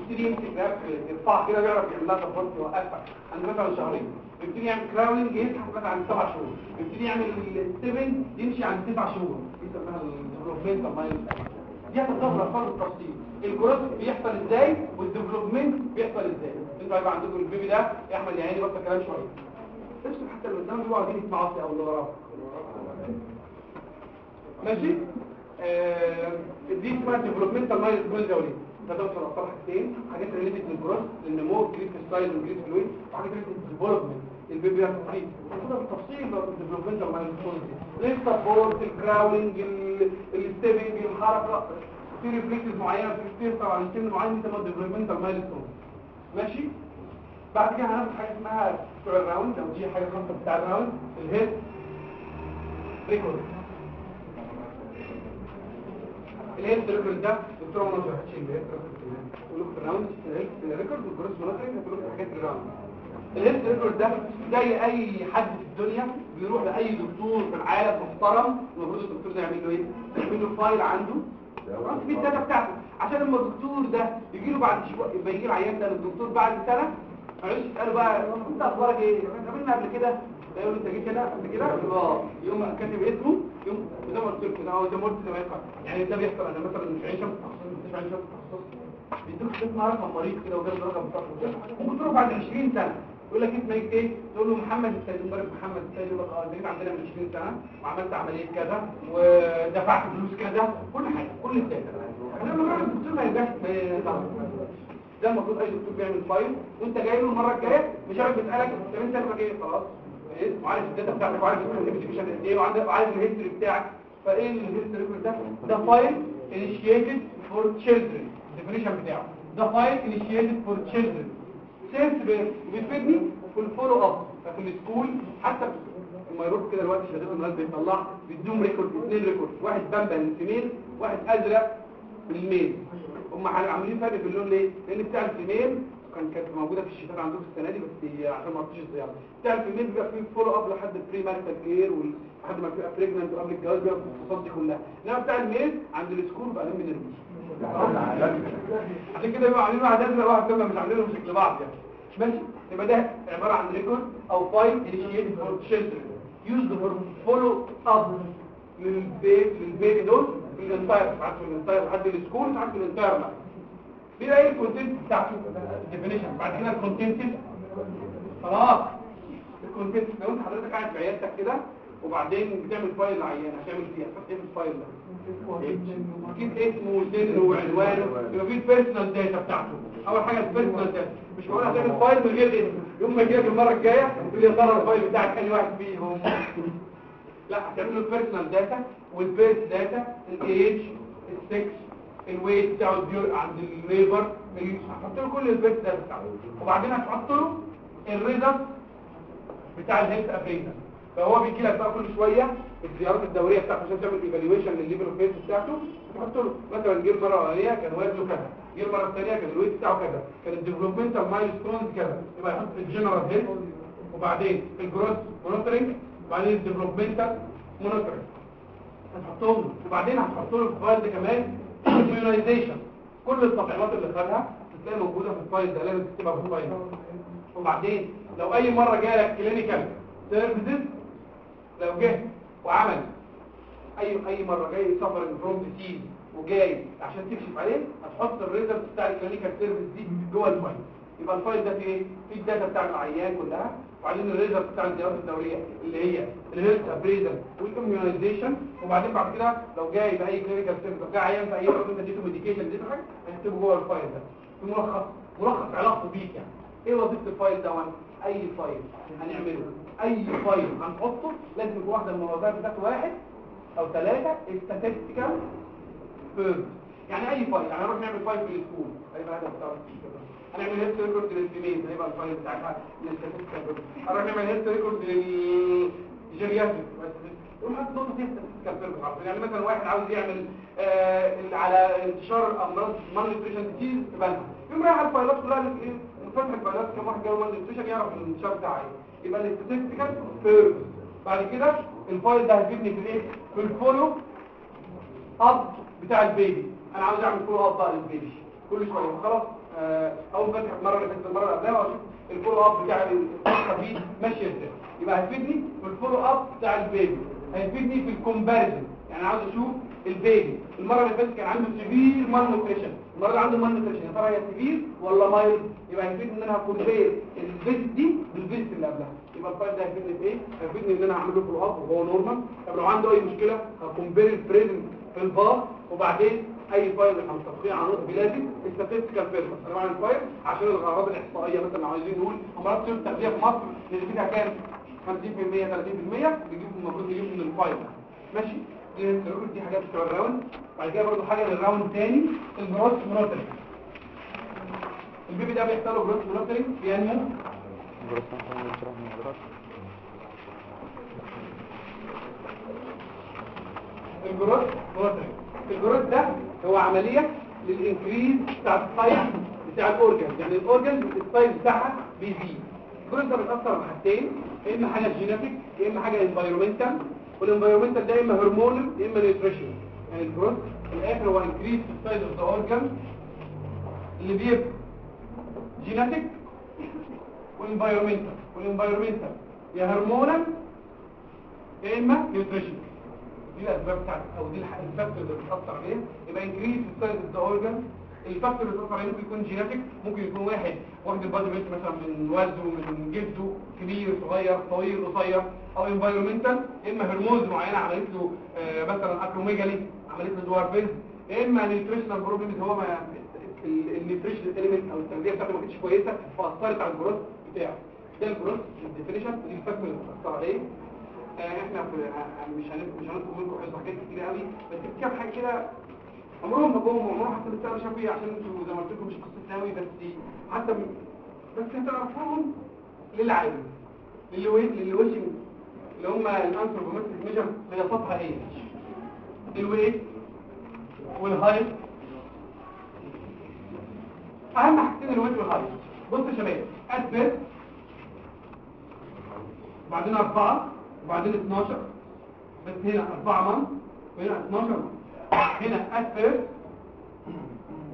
A: يبتدي يمسك راب يرفع كده بيعرف يعمل لها support يوقفها. عند مثلا شهرين. يبتدي يعمل crawling يزحف مثلا عند سبع شهور. يبتدي يعمل السيفن يمشي عند تسع شهور. دي اسمها الديفلوبمنت مايلستون دي هتتظاهر اطفال بالتفصيل الجروث بيحصل إزاي؟ والديفلوبمنت بيحصل إزاي؟ أنتوا هيبقى عندكم البيبي ده يا أحمد يا عيني بس كلام شوية. افصل حتى اللي قدام بيبقوا عايزين يسمعوا أو اللي وراه ماشي؟ آه، دي اسمها ديفلوبمنتال مايل جول دولي. ده ده في الاطفال حاجتين حاجات ريليتد للجروث للنمو جريد ستايل وجريد فلويد وحاجات ريليتد للديفلوبمنت البيبي ياخد فيه المفروض بالتفصيل بقى الديفلوبمنتال مايل جول ليه السبورت الكراولنج الستيبنج الحركة. في ريفلكسز معينة في ستير طبعا سن معين ما ديفلوبمنتال مايلستون ماشي؟ بعد كده هناخد حاجة اسمها بتوع الراوند أو دي حاجة خاصة بتاع الراوند الهيد. ريكورد الهيد ريكورد ده دكتور ده زي أي حد في الدنيا بيروح لأي دكتور في العالم محترم المفروض الدكتور ده يعمل له إيه؟ يعمل له file عنده. في ال data بتاعته. عشان لما الدكتور ده يجي له بعد شوية يبقى يجي العيان ده للدكتور بعد سنة معلش يساله بقى أنت أخبارك إيه؟ قابلنا قبل كده؟ ده يقول له أنت جيت هنا قبل كده؟ آه. يقوم كاتب اسمه يقوم زي ما قلت لك كده زي ما قلت زي ما ينفع يعني ده بيحصل أنا مثلا مش عايش شمس تخصص مش عايش شمس تخصص بيدوك اسم رقم مريض كده وجاب رقم بتاعه ممكن تروح بعد 20 سنة. يقول لك اسمك إيه؟ تقول له محمد السيد مبارك محمد السيد. يقول لك آه انت جيت عندنا من 20 سنة. وعملت عملية كذا ودفعت فلوس كذا. كل حاجة كل الداتا أنا لما أروح الدكتور ما يبقاش. ده المفروض أي دكتور بيعمل file وأنت جاي له المرة الجاية مش عارف يسالك طب أنت اسمك إيه خلاص. إيه؟ وعارف ال data بتاعتك وعارف قد إيه؟ وعارف ال history بتاعك. فإيه ال history ده؟ ده فايل initiated for children. الديفينيشن بتاعه. ده فايل initiated for children. سيرس بيفيدني في الفولو اب في السكول حتى لما يروح كده الوقت شهادات الناس بيطلع بيدوم ريكورد اثنين ريكورد واحد بامبا للفيميل واحد أزرق للميل هم عاملين فرق في اللون ليه؟ لأن بتاع الفيميل كان كانت موجودة في الشتات عندكم السنة دي بس عشان ما تطيش الزياره بتاع الفيميل بيبقى فيه فولو اب لحد البري ماركتال كير ولحد ما تبقى بريجننت وقبل الجواز بيبقى في التفاصيل دي كلها. إنما بتاع الميل عند السكول بقى لم نرمي عشان كده يبقى عاملين واحد ازرق واحد كده مش عاملينهم شكل بعض يعني. ماشي؟ يبقى ده عبارة عن ريكورد أو فايل for children. Used for follow up للبيت للبيبي دول في الانتاير ساعات في الانتاير لحد السكول ساعات في الانتاير لا بيلاقي الكونتنت بتاعته الديفينيشن بعد كده الكونتنت خلاص الكونتنت لو انت حضرتك قاعد في عيادتك كده وبعدين بتعمل file لعيان هتعمل فيها هتحط إيه في ال file ده أكيد اسمه وسنه وعنوانه يبقى فيه ال personal data بتاعته اول حاجة ال personal data مش بقول هتعمل file من غير اسم يوم ما يجيلك المره الجايه تقول لي يا ترى ال file بتاعك كان واحد فيهم لا هتعمل له البيرسونال داتا والبيرس داتا الايج السكس الويت بتاعه الديور عند ال labor هتحط له كل ال birth data بتاعته وبعدين هتحط له ال result بتاع ال health appraisal فهو بيجي لك بقى كل شوية الزيارات الدورية بتاعته عشان تعمل ايفالويشن للليفل اوف بتاعته. تحط له مثلا جه المره الاولانيه كان وزنه كذا. جه المره الثانية كان ال weight بتاعه كذا. كان ال developmental milestones كذا. يبقى يحط ال general health وبعدين ال growth monitoring وبعدين ال developmental monitoring هتحطهم وبعدين هتحط له ال file ده كمان immunization كل التطعيمات اللي خدها هتلاقي موجودة في ال file ده لازم تكتبها في ال file وبعدين لو أي مرة جالك clinical services لو جه وعمل أي أي مرة جاي suffer from disease وجاي عشان تكشف عليه هتحط ال result بتاع ال clinical service دي جوه ال file يبقى ال file ده فيه إيه فيه ال data بتاع العيان كلها وبعدين ال result بتاع الزيارات الدورية اللي هي ال health appraisal وال immunization وبعدين بعد كده لو جاي بأي clinical لو جاي عيان في أي أنت اديته medication اديته حاجة هتكتبه جوه ال file ده. في ملخص ملخص علاقته بيك يعني. إيه وظيفة ال file ده أي file هنعمله أي file هنحطه لازم يكون واحدة من الوظائف بتاعته واحد أو ثلاثة statistical firm يعني أي file يعني هنروح نعمل file في ال school هيبقى هذا بتاع هنعمل health record لل female هيبقى ال file بتاعها لل statistical هنروح نعمل هيلث ريكورد للجيرياتريك حد نقطه firm عارفين يعني مثلا واحد عاوز يعمل آه على انتشار امراض مال نيوتريشن ديزيز في بالها يقوم رايح على الفايلات كلها في فتح الفايلات كم واحد جاله مال نيوتريشن يعرف الانتشار بتاعه إيه يبقى الاستاتستيكال فيرم بعد كده الفايل ده هيفيدني في الايه في الفولو اب بتاع البيبي أنا عاوز اعمل فولو اب بقى للبيبي كل شوية خلاص آه، أول فتح المره اللي فاتت المره قبلها وأشوف ال follow up بتاع الفترة دي ماشية إزاي. يبقى هيفيدني في ال follow up بتاع البيبي. هيفيدني في ال comparison. يعني عاوز أشوف البيبي. المرة اللي فاتت كان عنده severe malnutrition. المرة اللي عنده malnutrition. يا ترى هي severe ولا mild؟ يبقى هيفيدني إن أنا ه compare ال visit دي بال visit اللي قبلها. يبقى ال file ده هيفيدني في إيه؟ هيفيدني إن أنا اعمل له follow up وهو normal طب لو عنده أي مشكلة ه compare ال present بال past وبعدين أي فايل عن نقط بلادي statistical فيرم أنا بعمل فايل عشان الغرض الإحصائية مثلا عايزين نقول. امراض سير التغذيه في مصر نسبتها كام؟ 50% 30% بيجيب المفروض يجيب من الفايل. ماشي؟ دي دي حاجات بتوع الراوند. بعد كده برضه حاجة للراوند تاني الجروس مونوتري البيبي ده بيحصل له جروس مونوتري بينمو؟ ال growth monitoring ال growth ده هو عملية لل increase بتاع ال size بتاع ال organ يعني ال organ ال size بتاعها بيزيد الجروس ده بيتأثر بحاجتين يا إما حاجة genetic يا إما حاجة environmental وال environmental ده يا إما hormonal يا إما nutrition يعني الجروس في الآخر هو increase في ال size of the organ اللي بيبقى genetic وال environmental وال environmental يا hormonal يا إما nutrition دي الأسباب بتاعت أو دي ال factor اللي بتأثر عليه يبقى increase في ال size of the organ ال factor اللي بتأثر عليه ممكن يكون genetic ممكن يكون واحد. واخد ال body weight مثلا من والده من جده كبير صغير طويل قصير. أو environmental إما hormones معينة عملت له آه، مثلا acromegaly عملت له dwarfism يا إما nutritional problems هو ما ال nutrition element أو التغذية بتاعته ما كانتش كويسة فأثرت على ال growth بتاعه. ده ال growth ال definition دي ال factor اللي بتأثر عليه. آه، إحنا مش هنبقى مش هنطلب منكم حصه حاجات كتير قوي بس كام حاجة كده عمرهم ما جم عمرهم حتى بتاع شافيه عشان أنتوا زي ما قلت لكم مش قصة ثانوي بس حتى بس هتعرفوهم للي وش اللي هم ال anthropometric measures بيصفها إيه؟ ال weight وال height أهم حاجتين الويت والهايت بص يا شباب اثبت وبعدين أربعة. وبعدين 12 بس هنا أربعة من وهنا 12 من هنا أثبت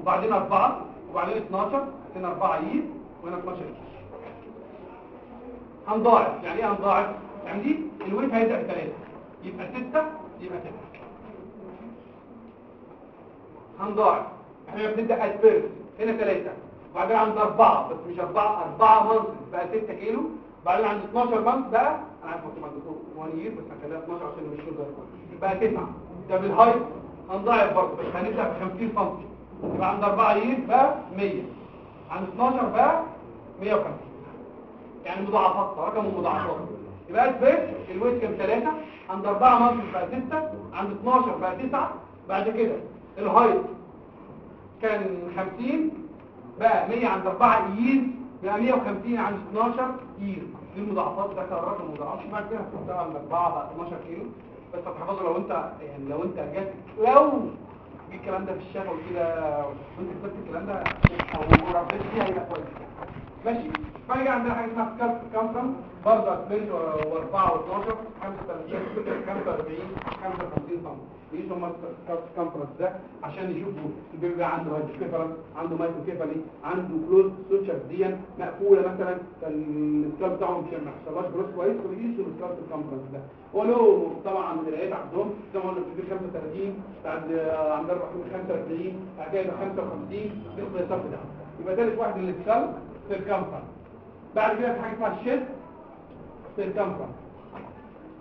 A: وبعدين أربعة. وبعدين 12 هنا أربعة يد وهنا 12 يد هنضاعف يعني إيه هنضاعف يعني دي الويت بثلاثة. يبقى ستة يبقى ستة هنضاعف إحنا بنبدأ at birth هنا ثلاثة. وبعدين عند أربعة. بس مش أربعة. أربعة months بقى ستة كيلو. بعدين عند 12 months بقى عارف 1 year بس هنخليها 12 عشان مش شغل بقى تسعة. ده بال height هنضاعف برضه بس هنبدأ ب 50 سم يبقى عند 4 year بقى 100 عند 12 بقى 150 يعني مضاعفات رقم المضاعفات يبقى اثبت الويت كام؟ 3 عند 4 months بقى 6 عند 12 بقى 9 بعد كده ال height كان 50 بقى 100 عند 4 years بقى 150 عند 12 years دي المضاعفات ده كان رقم مضاعف بعد كده هتحطها عند 4 بقى 12 كيلو. بس هتحفظه لو أنت يعني لو أنت جات لو في الكلام ده في الشفا وكده وانت كتبت الكلام ده أو ربيت فيها هيبقى كويس. ماشي. بعد كده عندنا حاجة اسمها scalp circumference برضه at birth و4 و12 35 45 55 سم ال scalp circumference ده عشان يشوفوا ال baby ده عنده hydrocephalus عنده microcephaly عنده closed suture دي مقفولة مثلا. فال scalp بتاعهم مش ما حصلهاش جروس كويس فبيقيسوا ال scalp circumference ده. هو له طبعا العيد عندهم زي ما قلنا في 35 بعد عند 45 بعد كده يبقى 55 دي القياسات بتاعهم يبقى ثالث واحد ال scalp circumference بعد كده في حاجة اسمها ال chest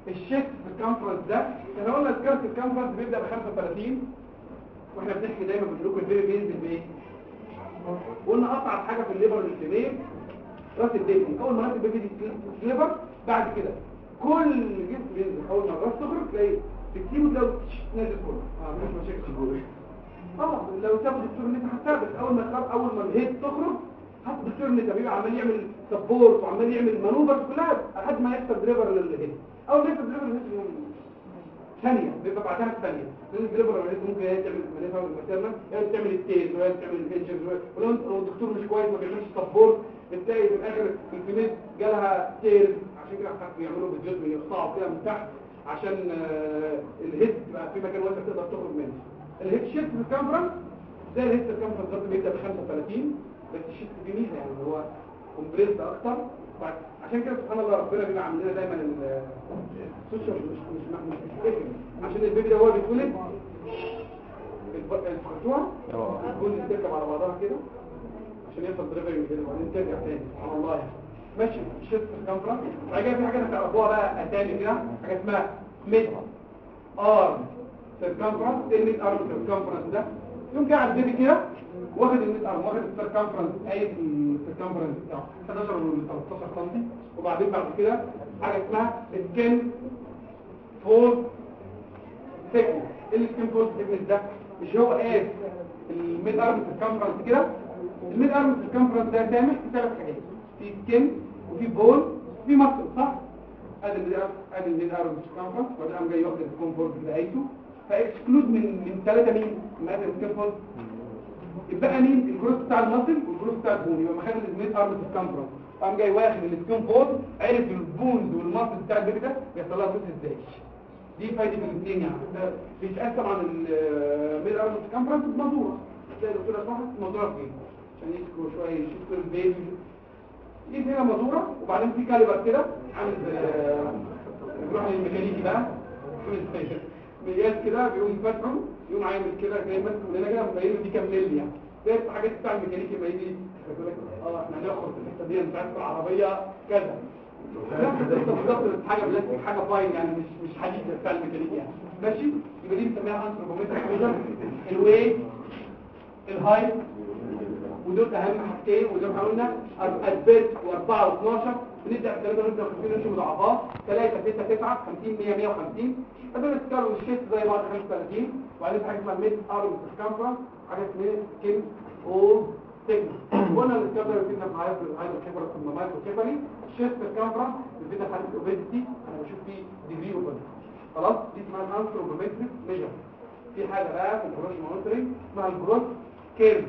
A: circumference ال chest circumference ده إحنا قلنا ال scalp circumference بيبدأ ب 35 وإحنا بنحكي دايما بنقول لكم ال baby بينزل بايه قلنا اصعب حاجة في ال labor والانتميه راس ال baby أول ما راس البيبي دي ال labor بعد كده كل جسم بينزل. أول ما الراس تخرج تلاقي تكتيبه تلاقي نازل كله. آه مش مشاكل. آه لو ساب الدكتور اللي أنت أول ما خرج أول ما ال head تخرج حتى الدكتور اللي بيبقى عمال يعمل support وعمال يعمل maneuver كلها لحد ما يحصل delivery لل head ما يحصل delivery لل head ثانية بيبقى بعدها لأن ال delivery لل head ممكن تعمل maneuver ال maternal هي تعمل ال tear وهي تعمل ال injuries ولو الدكتور مش كويس ما بيعملش support بتلاقي في الآخر ال female جالها tear عشان كده بيعملوا بالجزء يقطعوا كده من تحت عشان آه، الهيد تبقى في مكان واسع تقدر تخرج منه. الهيد شيفت في الكامفرنس زي الهيد في الكامفرنس برضه بيبدأ ب 35 بس الشيفت دي ميزه يعني هو كومبريسد أكتر. عشان كده سبحان الله ربنا بيبقى عامل لنا دايما ال- السوشيال مش مش مش عشان البيبي ده هو بيتولد الخطوة تكون تركب على بعضها كده عشان يحصل دريفري كده وبعدين ترجع تاني. سبحان الله. ماشي chest circumference بعد كده في حاجة هتعرفوها بقى تاني كده حاجة اسمها mid arm circumference إيه ال mid arm circumference ده؟ يوم قاعد ال baby كده واخد ال mid arm واخد ال circumference اي ال circumference بتاعه 11 و 13 سم وبعدين بعد كده حاجة اسمها skin fold thickness ال skin fold thickness ده؟ مش هو قاس ال mid arm circumference كده؟ ال mid arm circumference ده سامح في ثلاث حاجات. في skin وفي bone وفي muscle صح؟ أدي ال mid arm أدي ال mid arm وبعدين قام جاي واخد ال skin fold بتاعته ف exclude من من ثلاثة مين؟ من ادي ال skin fold يبقى مين ال growth بتاع ال muscle وال growth بتاع ال bone يبقى مكان ال mid arm circumference قام جاي واخد ال skin fold عرف ال bones وال muscle بتاع ال baby ده بيحصل لها growth إزاي. دي فايدة الاثنين يعني. بيتقسم عن ال mid arm circumference بمازورة تلاقي الدكتور صاحب مازورة فين؟ عشان يذكروا شوية يشوفوا ال baby دي هنا مازورة وبعدين في caliper كده. عامل زي- بيروح للميكانيكي بقى. مقياس كده بيقوم فاتحه يقوم عامل كده زي ما أنتم كده مبين له دي كام مللي يعني زي الحاجات بتاع الميكانيكي ما يقول لك آه إحنا هناخد الحتة دي بتاعت العربيه كذا. بالظبط حاجة بلاستيك حاجة fine يعني مش مش حديد بتاع الميكانيكي يعني. ماشي؟ يبقى دي بنسميها anthropometric measure ال weight ال height ودول أهم حاجتين ما قلنا البيت و4 و12 بنبدا ب 53 نمشي مضاعفات 3 6 9 50 100 150 فدول ال skull وال chest زي بعض 35 وبعدين حاجة اسمها mid arm circumference حاجة اسمها skin أو سيجما قلنا ال skull ده بيفيدنا في hydro hydrocephalus ثم microcephaly ال chest circumference بيفيدنا في حالة ال obesity أنا بشوف فيه degree obesity خلاص؟ دي اسمها ال anthropometric measure في حاجة بقى في ال growth monitoring اسمها ال growth curve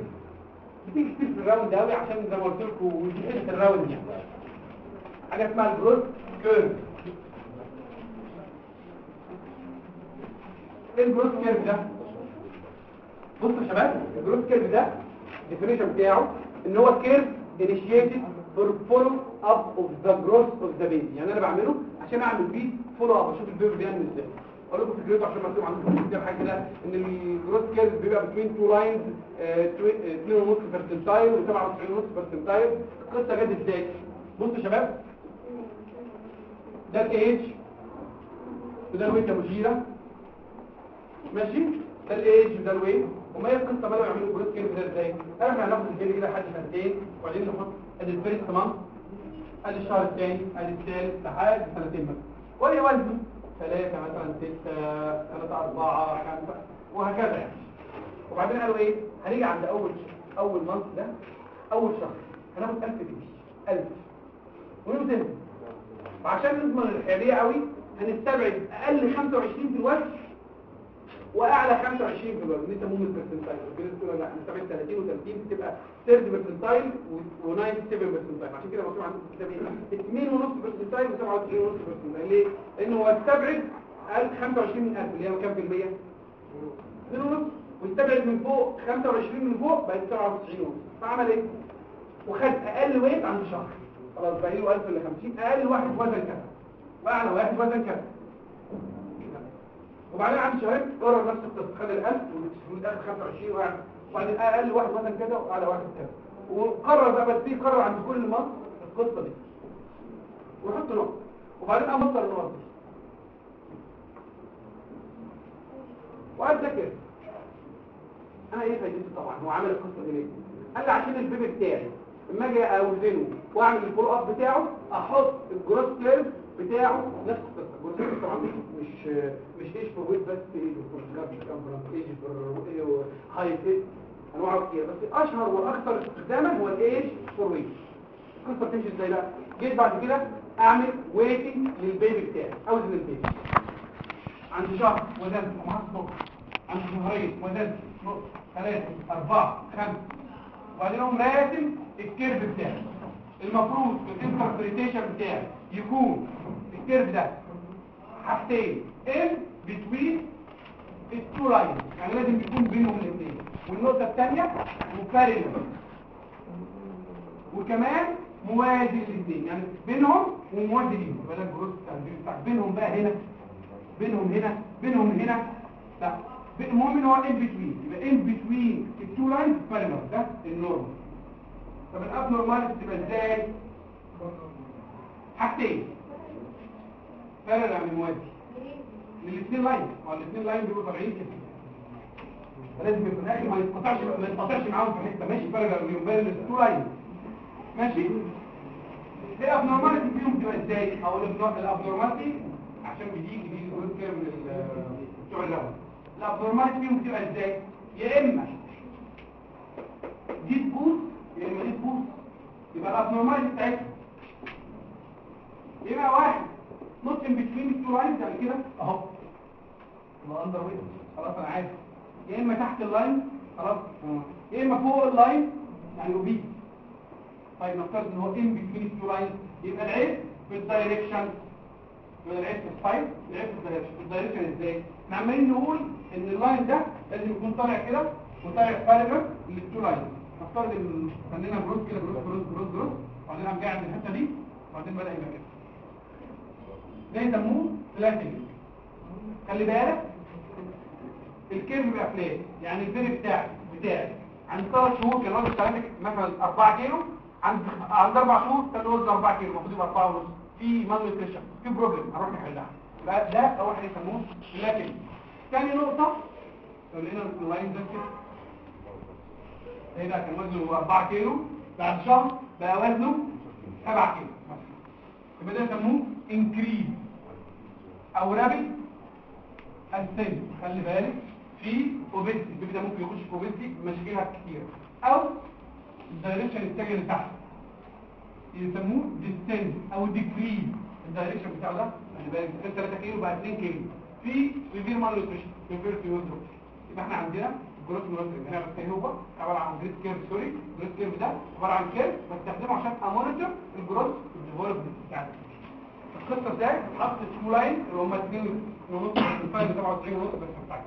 A: بتيجي كتير في ال round قوي عشان زي ما قلت لكم ال round يعني. حاجة اسمها ال growth curve إيه ال growth curve ده بصوا يا شباب الجروث كيرف ده الديفينيشن بتاعه ان هو curve initiated for follow up of the growth of the baby يعني أنا بعمله عشان اعمل بيه follow up أشوف ال baby بيعمل إزاي أقول لكم فكرته عشان مكتوب عندكم في الكتاب حاجة كده ان ال growth curve بيبقى بين two lines 2.5 percentile و97.5 percentile القصة جت إزاي بصوا يا شباب ده الايج وده ال weight يا مجيره ماشي؟ ده الايج وده ال weight وما هي القصة بقى يعملوا ال growth curve ده إزاي إحنا هناخد الجيل كده لحد سنتين وبعدين نحط ادي ال first month ادي الشهر الثاني ادي الثالث لحد سنتين. مثلا وهي وزنه ثلاثة مثلا ستة ثلاثة أربعة خمسة وهكذا. يعني وبعدين قالوا إيه هنيجي عند أول أول month ده أول شهر هناخد 1000 baby 1000 ونوزن وعشان نضمن الحيادية قوي هنستبعد أقل 25 في الوزن وأعلى 25 في الوزن مو بال percentile كده تقول لا نستبعد 30 و30 بتبقى 30 percentile و97 percentile. عشان كده مكتوب عندكم في الكتاب إيه 2.5 percentile و97.5 percentile. ليه؟ لأنه هو استبعد أقل 25 من 1000 اللي هي كام في المية؟ 2.5 واستبعد من فوق 25 من فوق بقت 97 ونص. فعمل إيه؟ وخد أقل weight عند شهر خلاص بقى له 1000 ولا 50 أقل واحد وزن كذا. واعلى واحد وزن كذا. وبعدين عند شهرين قرر نفس القصة. خد ال1000 ودخل 25 واحد. وبعدين أقل واحد وزن كذا وأعلى واحد كذا. وقرر بقى بس قرر عند كل مصر القصة دي. ويحط نقط وبعدين وصل النقط دي. وقال ذاكر أنا إيه فايدتي طبعا؟ هو عامل القصة دي ليه؟ قال لي عشان ال baby بتاعي. لما أجي اوزنه وأعمل ال follow up بتاعه أحط ال growth curve بتاعه نفس القصة. ال growth curve طبعا مش مش age for weight بس age for chest circumference age for height انواع كتير. بس أشهر وأكثر استخداما هو ال age for weight القصة بتمشي إزاي؟ بقى جيت بعد كده أعمل weighting لل baby بتاعي. أوزن ال baby. عند شهر وزنت معاه الصبح عند شهرين وزنت ثلاثة أربعة خمسة. وبعدين اقوم راسم ال curve بتاعي. المفروض ال interpretation بتاعي يكون ال curve ده حاجتين. in between ال two line يعني لازم يكون بينهم الاثنين والنقطة الثانية parallel وكمان موازي الاثنين يعني بينهم وموازي ليهم. يبقى ده الجروس بتاع بينهم بقى هنا. بينهم هنا. بينهم هنا. لا المهم إن هو in between يبقى in between ال two lines parallel ده ال normal. طب ال abnormal بتبقى إزاي؟ حاجتين. parallel يعني موازي للاثنين line ما الاثنين line بيبقوا طالعين كده فلازم يبقى ما يتقطعش ما يتقطعش معاهم في حتة. ماشي parallel ليهم parallel ال two line ماشي؟ ال abnormality فيهم بتبقى إزاي؟ أو ال abnormality عشان بيجي growth curve من بتوع ال round ال abnormality فيهم بتبقى إزاي؟ يا إما دي تبوظ يا اما دي تبوظ يبقى ال abnormality بتاعتها يبقى واحد نص in between ال two lines يعني كده. أهو. يبقى underweight خلاص أنا عارف. يا إما تحت ال line خلاص يا إما فوق ال line يعني obese طيب نفترض إن هو in between ال two lines يبقى العيب في ال direction العيب في ال side العيب في ال direction في ال direction إزاي؟ إحنا عمالين نقول إن ال line ده لازم يكون طالع كده وطالع parallel لل two line إن خلينا grows كده grows grows grows grows. وبعدين قام جاي عند الحته دي وبعدين بدأ يبقى كده. ده يسموه flattening خلي بالك ال curve بيبقى flat يعني ال baby بتاعي بتاعي. عند ثلاث شهور كان وزن سلامك مثلا 4 كيلو عند عند أربع شهور كان وزن 4 كيلو المفروض يبقى 4 ونص. في malnutrition في problem هنروح نحلها. يبقى ده أول حاجة يسموه flattening ثاني نقطة لو لقينا ال line ده كده. هنا كان وزنه 4 كيلو بعد شهر بقى وزنه 7 كيلو. يبقى ده يسموه انكريز أو رابط السن خلي بالك في اوبيستي البيبي ده ممكن يخش في اوبيستي بمشاكلها كتير. أو الدايركشن يتجه لتحت يسموه ديستنس أو ديكريز الدايركشن بتاعه ده خلي بالك كان 3 كيلو بقى 2 كيلو. في سيفير مال نيوتريشن سيفير فيوزر يبقى إحنا عندنا جروث مونيتورنج هنا بس هو عبارة عن جريد كيرف سوري growth curve ده عبارة عن curve بستخدمه عشان ا monitor ال growth ال development بتاعتي القصة إزاي حط two line اللي هم 2 ونص 97 ونص بس بتاعتي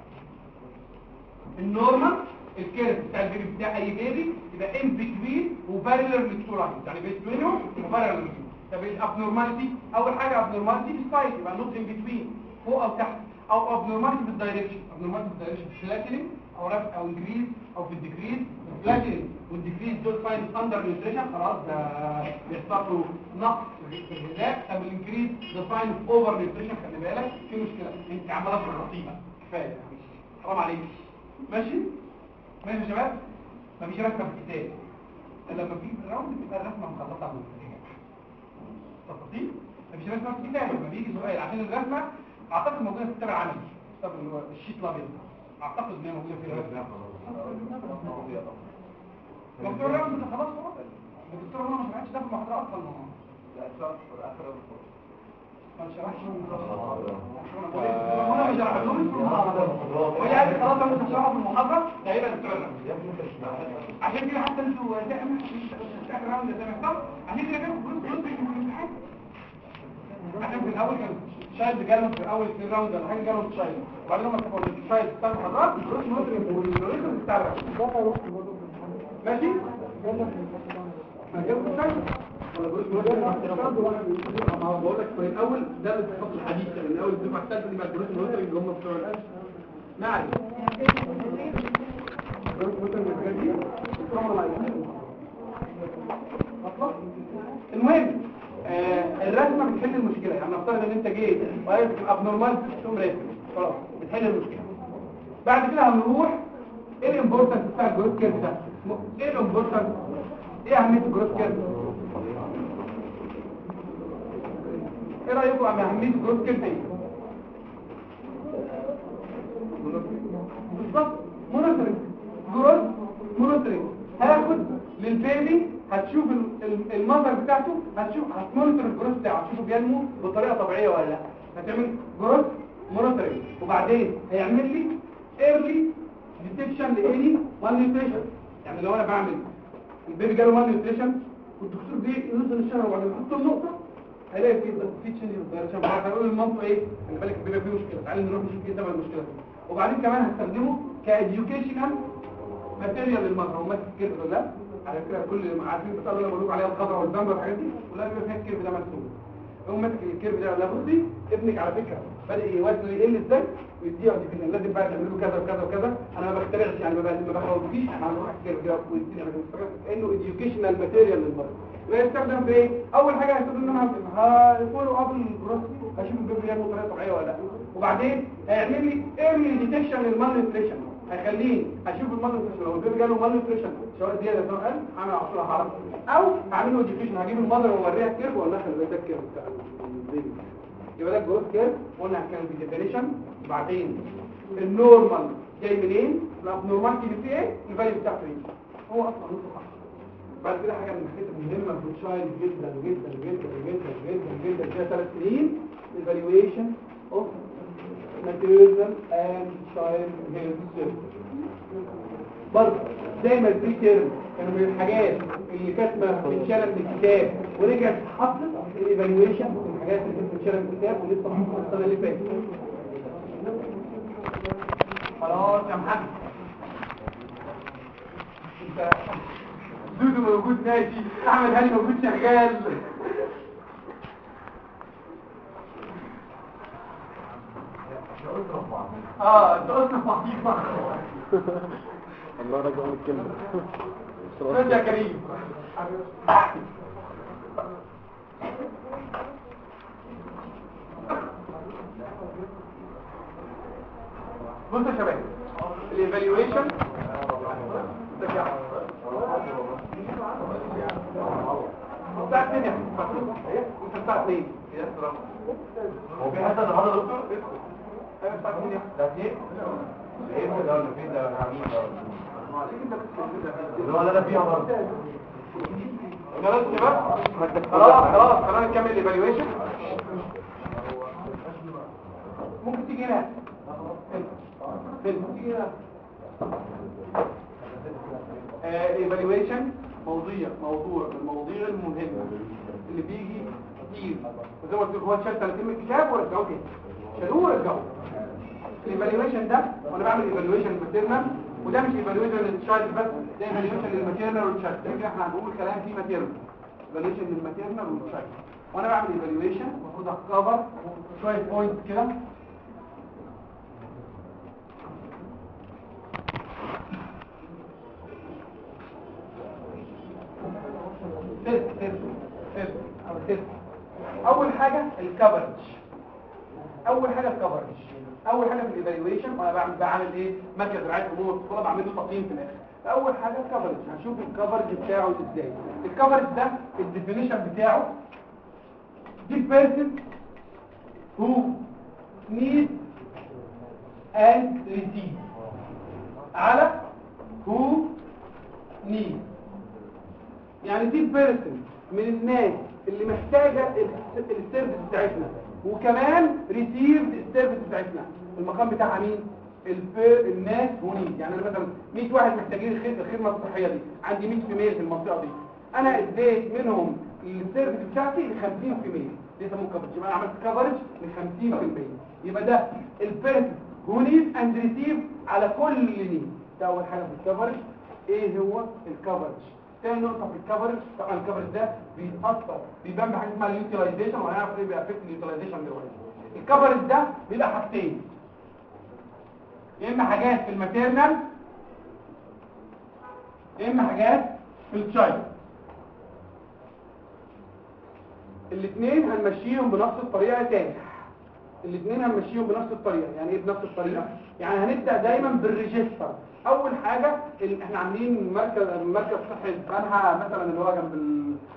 A: ال normal ال curve بتاع ال baby بتاع اي baby يبقى in between و parallel لل two line يعني بينهم و parallel طب ال abnormality أول حاجة abnormality في ال side يبقى not in between فوق أو تحت. أو abnormality في ال direction abnormality في ال direction flattening أو رفع أو انكريز أو في الديكريز فلاتينج والديكريز دول ساين اندر نيوتريشن خلاص ده بيحصل له نقص في الغذاء طب الانكريز ده ساين اوفر نيوتريشن خلي بالك في مشكلة. انت عمالة في الرطيبه كفاية. حرام عليك. ماشي؟ ماشي يا شباب؟ مفيش رسمة في الكتاب. لما في راوند بتبقى الرسمة مخلصة من تفاصيل؟ مفيش رسمة في الكتاب. لما بيجي سؤال عشان الرسمة أعتقد موجوده في الكتاب العملي. الكتاب هو الشيت الأبيض أعتقد ان هي موجودة في الرسمه دكتور الراوند ده خلاص خلاص الدكتور هو ما شرحش ده في المحاضره أصلا ما شرحش هنا ما شرحلوش في المحاضره وهي قالت خلاص أنا مش هشرحه في المحاضره الراوند عشان كده حتى أنتوا تعمل اخر راوند عشان كده كانوا فلوس فلوس في الامتحان عشان في الأول كان شايل جالهم في اول اثنين راوند ولا حاجة جالهم شايل وبعدين لما كانوا شايل بتاع المحاضرات الفلوس مصري والريزون بتاع ماشي؟ هجيبكم شايل ولا بقول ما لك من الأول ده الخط الحديث من أول الدفعة الثالثة دي الجروس المصري اللي هم بتوع ما عليك المهم الرسمة بتحل المشكلة. يعني نفترض إن أنت جيت وقايل abnormal تقوم راسم. خلاص بتحل المشكلة. بعد كده هنروح إيه ال importance بتاع ال growth curve ده؟ إيه ال importance إيه أهمية ال growth curve إيه رأيكم عن أهمية ال growth curve إيه بالظبط. monitoring growth monitoring هاخد لل baby هتشوف ال measure بتاعته هتشوف هت monitor ال growth بتاعه هتشوفه بينمو بطريقة طبيعية ولا لا. هتعمل growth monitoring وبعدين هيعمل لي early detection ل any malnutrition يعني لو أنا بعمل ال baby جاله malnutrition والدكتور جه ينزل الشهر وبعدين يحط له نقطه هيلاقي في في change ال direction هقول للمامته إيه؟ خلي بالك ال baby فيه مشكلة تعالى نروح نشوف إيه سبب المشكلة دي. وبعدين كمان هستخدمه ك educational material للمرضى هو ماسك ال curve ولا لا؟ على فكرة كل عارفين بتاع اللي بقول عليها الخضراء والبامبرز والحاجات دي كلها بيبقى فيها ال curve ده مرسوم يقوم ماسك ال curve ده لا بصي ابنك على فكرة بدا وزنه يقل إزاي؟ ويديها ودي لازم بقى تعمل له كذا وكذا وكذا أنا ما بخترعش يعني ما بحاولش أنا هروح ال curve ده ويديني كانه educational material للمرضى ويستخدم في إيه؟ أول حاجة هيستخدم إن أنا ه follow up ال growth هشوف ال baby ده بطريقه طبيعية ولا لأ. وبعدين هيعمل لي early detection لل mal هيخليني أشوف ال malnutrition لو ال baby جاله malnutrition سواء زيادة سواء أقل هعمل طول هعرف أو هعمل له education هجيب ال mother وأوريها ال curve وأقول لها خلي بالك ال curve بتاع يبقى ده ال growth curve قلنا كان ب definition وبعدين ال normal جاي منين؟ ال abnormality اللي فيه إيه؟ ال value بتاعته إيه؟ هو أصلا نص صح. بعد كده حاجة من الحاجات المهمة في ال child جدا جدا جدا جدا جدا جدا فيها ثلاث سنين. ال evaluation of maternal and service برضه زي ما ال preterm كانوا من الحاجات اللي كانت بتتشال من الكتاب ورجعت اتحطت ال evaluation الحاجات اللي كانت بتتشال من الكتاب ولسه محطوطه السنة اللي فاتت. خلاص يا محمد. دودو موجود ماشي. أحمد هاني موجود شغال. آه انت قلت
B: الله رجع من الكلمة
A: خد يا كريم بص يا شباب الايفالويشن بتاع الدنيا انت بتاع
C: في حد النهارده دكتور؟
A: خلاص خلاص خلاص نكمل الايفالويشن ممكن تيجي هنا تيجي هنا موضوع من المواضيع المهمة اللي بيجي كتير. زي ما قلت لكم هو شال 30 من الكتاب ولا 90 عشان هو ال evaluation ده وأنا بعمل evaluation لل maternal وده مش evaluation لل child بس ده evaluation لل maternal وال child لكن إحنا هنقول كلام فيه maternal evaluation لل maternal وال child وأنا بعمل ايفالويشن المفروض اكفر شوية بوينت كده. تست تست تست أو تست أول حاجة الكفرج أول حاجة الكفرج أول حاجة في الإيفالويشن وأنا بعمل بعمل إيه؟ مركز رعايه امور الطلاب بعمل له تقييم في الآخر. اول حاجة الكفرج هنشوف الكفرج بتاعه إزاي. الكفرج ده الديفينيشن بتاعه دي بيرسون who need and receive. على who need. يعني دي بيرسون من الناس اللي محتاجة الس- السيرفيس بتاعتنا. وكمان ريسيف السيرفيس بتاعتنا. المقام بتاعها مين؟ الناس هوني. يعني أنا مثلا 100 واحد محتاجين الخد- الخدمه الصحيه دي. عندي 100 فيميل في المنطقة دي. أنا اديت منهم ال service بتاعتي ل 50 female دي يسموه coverage يبقى أنا عملت coverage ل 50% يبقى ده ال person who need and receive على كل need ده أول حاجة في ال coverage إيه هو ال coverage تاني نقطة في ال coverage طبعا ال coverage ده بيتأثر بيبان بحاجة اسمها ال utilization وهنعرف إيه بي affect ال utilization دلوقتي ال coverage ده بيبقى حاجتين يا اما حاجات في ال maternal يا اما حاجات في ال child الاثنين هنمشيهم بنفس الطريقة تاني. الاثنين هنمشيهم بنفس الطريقة. يعني إيه بنفس الطريقة؟ يعني هنبدأ دايما بال register. أول حاجة ال- إحنا عاملين مركز مركز صحي بنها مثلا اللي هو جنب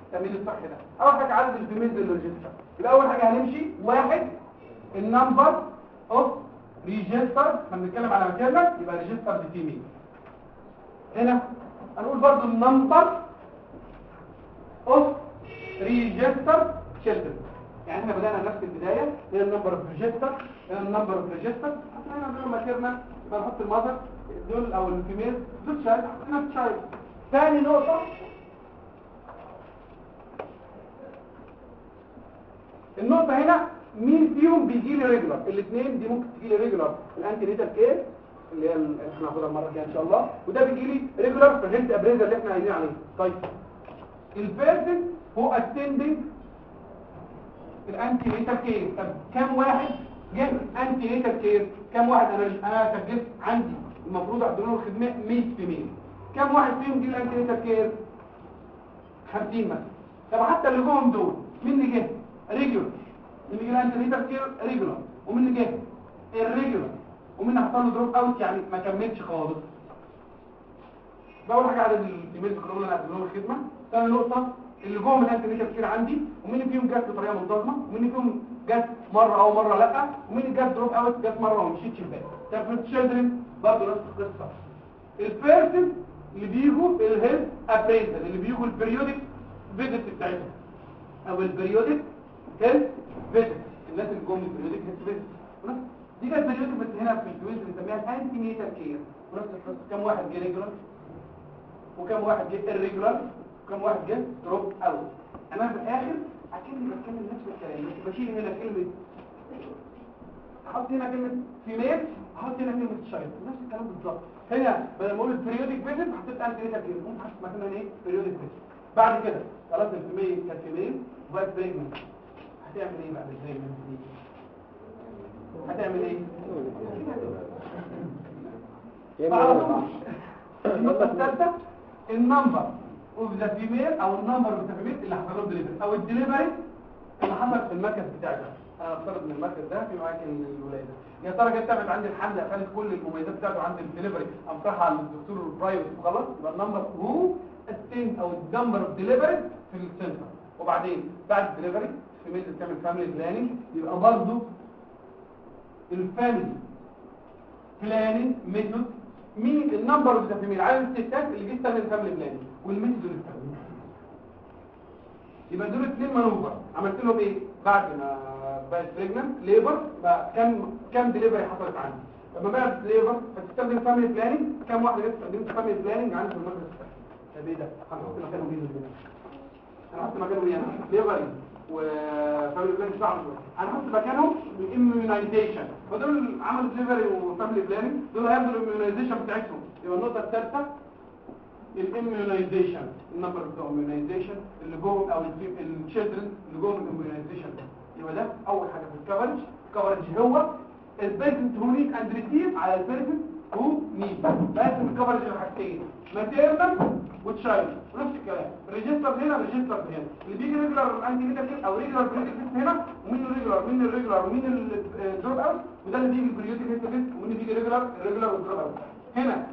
A: التأمين الصحي ده. أول حاجة عدد ال females ال registered يبقى أول حاجة هنمشي واحد ال number of registered بنتكلم على maternal يبقى registered female هنا هنقول برضو ال number of registered children. يعني إحنا بدأنا نفس البداية هنا ال number of registered هنا ال number of registered هنا نقول maternal يبقى نحط ال mother دول أو ال female دول child هنا child ثاني نقطة. النقطة هنا مين فيهم بيجي لي regular الاثنين دي ممكن تجي لي regular ال antenatal care اللي هي ال- إحنا هناخدها المرة الجاية إن شاء الله. وده بيجي لي regular ال health appraisal اللي إحنا قايلين عليه. طيب. ال person who attending ال antenatal care طب كم واحد جه antenatal care كم واحد؟ أنا أنا سجلت عندي. المفروض اقدم له الخدمة 100 female كم واحد فيهم جه ال antenatal care 50 مثلا. طب حتى اللي جم دول مين اللي جه؟ regular. اللي جه ال antenatal care regular. ومين اللي جه؟ ال irregular. ومين حصل له drop out يعني ما كملش خالص. اول حاجة عدد ال females كلهم اللي أنا هقدم لهم الخدمة. ثاني نقطة. اللي جوه من ال antenatal care عندي ومين فيهم جت بطريقة منتظمة ومين فيهم جت مرة أو مرة لأ ومين جت drop out جت مرة وما مشيتش الباقي طب في ال children برضه نفس القصة. ال person اللي بيجوا ال health appraisal اللي بيجوا ال periodic visit بتاعتهم. أو ال periodic health visit الناس اللي جم ال periodic health visit دي كانت periodic بس هنا في ال case بنسميها ال antenatal care ونفس القصة. كم واحد جه regular وكم واحد جه irregular وكم واحد جه drop out أنا في الآخر أكني بتكلم نفس الكلام. بس بشيل هنا كلمة أحط هنا كلمة female أحط هنا كلمة child نفس الكلام بالظبط. هنا بدل ما أقول ال periodic visit حطيت antenatal care قمت حاطط مكانها إيه؟ periodic visit بعد كده خلاص ال female كانت female وبقت pregnant هتعمل إيه بعد ال pregnant دي هتعمل إيه؟ النقطة الثالثة ال number. of the female أو ال number of the اللي حصل له دليفري أو الدليفري اللي حصل في المركز بتاعك ده. أنا افترض إن المركز ده في معاك الولادة. يا ترى جت تعمل عندي الحمل قفلت كل المميزات بتاعته عند الدليفري امسحها على الدكتور ال private وخلاص يبقى ال number هو السنت أو ال number of delivery في ال center وبعدين بعد ال delivery ال female اللي بتعمل family planning يبقى برضه ال family planning method مين؟ ال number of the female عدد الستات اللي جه تعمل family planning والميثود اللي استخدمها يبقى دول اثنين مانوفر عملت لهم إيه؟ بعد ما بقت بريجننت ليبر بقى كام كام ديليفري حصلت عندي. لما بقت ليبر فتستخدم فاميلي بلاننج كام واحدة جت استخدمت فاميلي بلاننج عندي في المدرسة. طب إيه ده؟ هنحط مكانه مين أنا هحط مكانه مين ليبر وفاميلي بلاننج صعب هنحط مكانهم الاميونايزيشن فدول عملوا ديليفري وفاميلي بلاننج دول هياخدوا الاميونايزيشن بتاعتهم. يبقى النقطة الثالثه ال immunization ال number بتاع ال immunization اللي جوه أو ال children اللي جوه ال immunization يبقى ده أول حاجة في ال coverage ال coverage هو ال persons who need and receive على ال persons who need لازم ال coverage الحاجتين maternal و child ونفس الكلام. register هنا register هنا. اللي بيجي regular antenatal أو regular periodic هنا ومين ال regular ومين ال irregular ومين ال drop out وده اللي بيجي periodic test ومين اللي بيجي regular ال irregular وال drop out هنا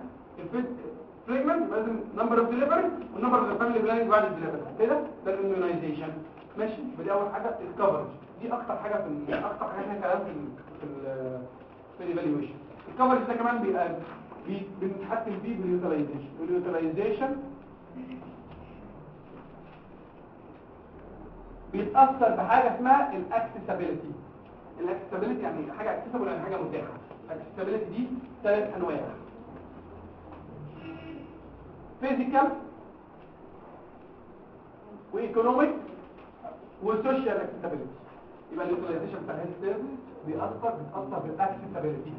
A: pregnant لازم number of delivery وال number of family planning بعد الديليفري كده ده ال immunization ماشي؟ ودي أول حاجة ال coverage دي أكتر حاجة في أكتر حاجة فيها كلام في ال في ال في ال evaluation ال coverage ده كمان بيبقى بي- بنتحكم فيه بال utilization وال utilization بيتاثر بحاجة اسمها ال accessibility ال accessibility يعني حاجة accessible يعني حاجة متاحة. ال accessibility دي ثلاث أنواع. physical و economic و social accessibility يبقى ال utilization بتاع ال health service بيأثر بيتأثر بال accessibility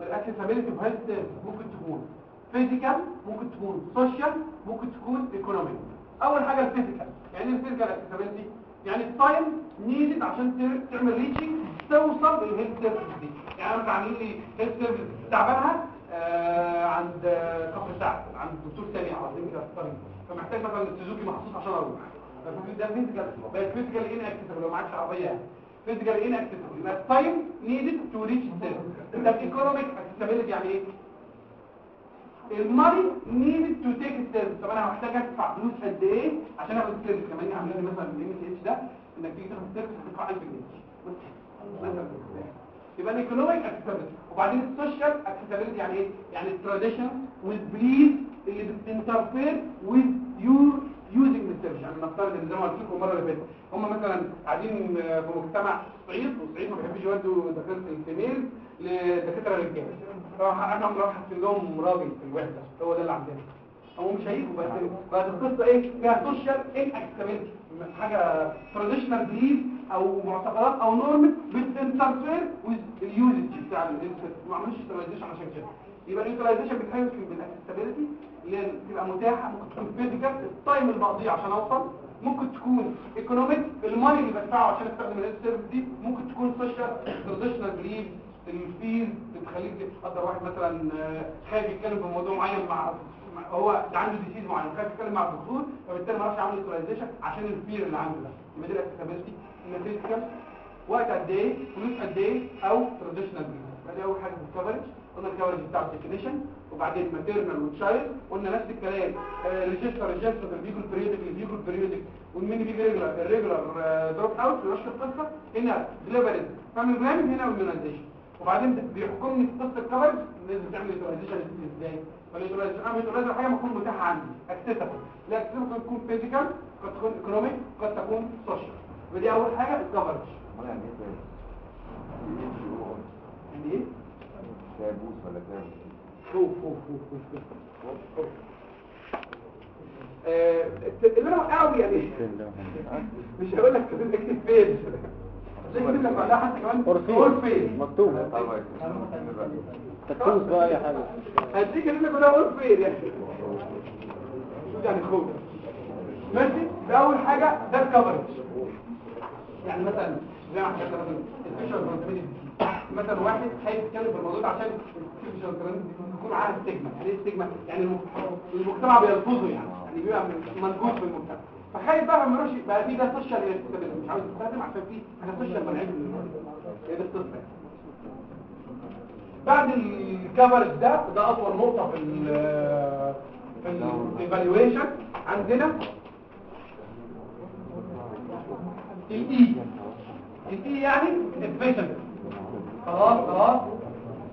A: ال accessibility في health service ممكن تكون physical ممكن تكون social ممكن تكون economic أول حاجة ال physical يعني إيه ال physical accessibility يعني ال time needed عشان تعمل reaching توصل لل health service دي. يعني أنا عاملين لي health service تعبانها عند آه، كفر سعد عند الدكتور سامي عظيم الطريق فمحتاج مثلا سوزوكي مخصوص عشان أروح. ده physical بقت physical inaccessible لو معكش عربية. physical inaccessible يبقى ال time needed to reach service ده economic accessibility يعني إيه؟ ال money needed to take ال service طب أنا محتاج أدفع فلوس قد إيه؟ عشان أخد ال service كمان عاملين لي مثلا ال MCH ده إنك تيجي تاخد ال service هتدفع 1000 جنيه. مثلا. يبقى ال economic accessibility وبعدين ال social accessibility يعني إيه؟ يعني ال tradition وال belief اللي بت interfere with your using ال service يعني نفترض إن زي ما قلت لكم المرة اللي فاتت هم مثلا قاعدين في مجتمع صعيد والصعيد ما بيحبش يودوا دكاترة ال female لدكاترة الرجاله فاحنا بنروح حاطين لهم راجل في الوحده هو ده اللي عندنا. هو مش هيجوا بس بقت القصة إيه؟ فيها social inaccessibility حاجة traditional belief أو معتقدات أو norm بت interfere with ال usage بتاع ما عملوش utilization عشان كده. يبقى ال utilization بتحاول بال accessibility اللي بتبقى متاحة ممكن تكون physical ال time اللي بقضيه عشان أوصل. ممكن تكون economic ال money اللي بدفعه عشان أستخدم ال health service دي. ممكن تكون social traditional belief ال fear بتخليك تقدر واحد مثلا آه، خايف يتكلم في موضوع معين مع مع- هو ده عنده disease معين. خايف يتكلم مع الدكتور فبالتالي ما يعرفش يعمل utilization عشان ال fear اللي عنده ده. يبقى دي ال accessibility ال physical وقت قد إيه؟ فلوس قد إيه؟ أو traditional belief دي أول حاجة في ال coverage قلنا ال coverage بتاع ال definition وبعدين maternal و child قلنا نفس الكلام. ريجستر ريجستر البريودك اللي بيجوا بريودك والمين بيجي ريجولار الريجولار دروب اوت ويرش القصة. هنا ديليفرنس فاميلي بلاننج هنا والميونايزيشن وبعدين بيحكمني في قصة الكفرج لازم تعمل يوتيلايزيشن إزاي؟ فاليوتيلايزيشن أنا يوتيلايزر حاجة ممكن متاحة عندي اكسسبل لا اكسسبل ممكن تكون فيزيكال قد تكون إيكونوميك قد تكون سوشيال. ودي أول حاجة الكفرج.
C: أمال يعني إيه طيب؟
A: يعني إيه؟
C: كابوس ولا كابوس؟
A: خوف خوف خوف خوف خوف آه، اللي أنا قوي يعني مش هقول لك اكتب فين. زي كده لما بعدها حتى كمان فين.
B: مكتوب. تكتوز بقى اي حاجة
A: هديك اللي أنا كلها قول فين يعني يعني خوف. ماشي؟ ده أول حاجة ده الكفرج. يعني مثلا زي ما حكيت مثلا ال fear مثلا واحد هيتكلم في الموضوع عشان ال fear يكون عارف stigma يعني إيه stigma يعني الم- المجتمع بيلفظه يعني. يعني بيبقى منبوذ في المجتمع. فخايف بقى ما يروحش بقى في ده social مش عاوز يستخدم عشان في حاجة social منعاه من الموضوع. هي يعني. بعد ال coverage ده ده أطول نقطة في ال في ال evaluation عندنا. ال E ال E يعني efficiency. خلاص خلاص.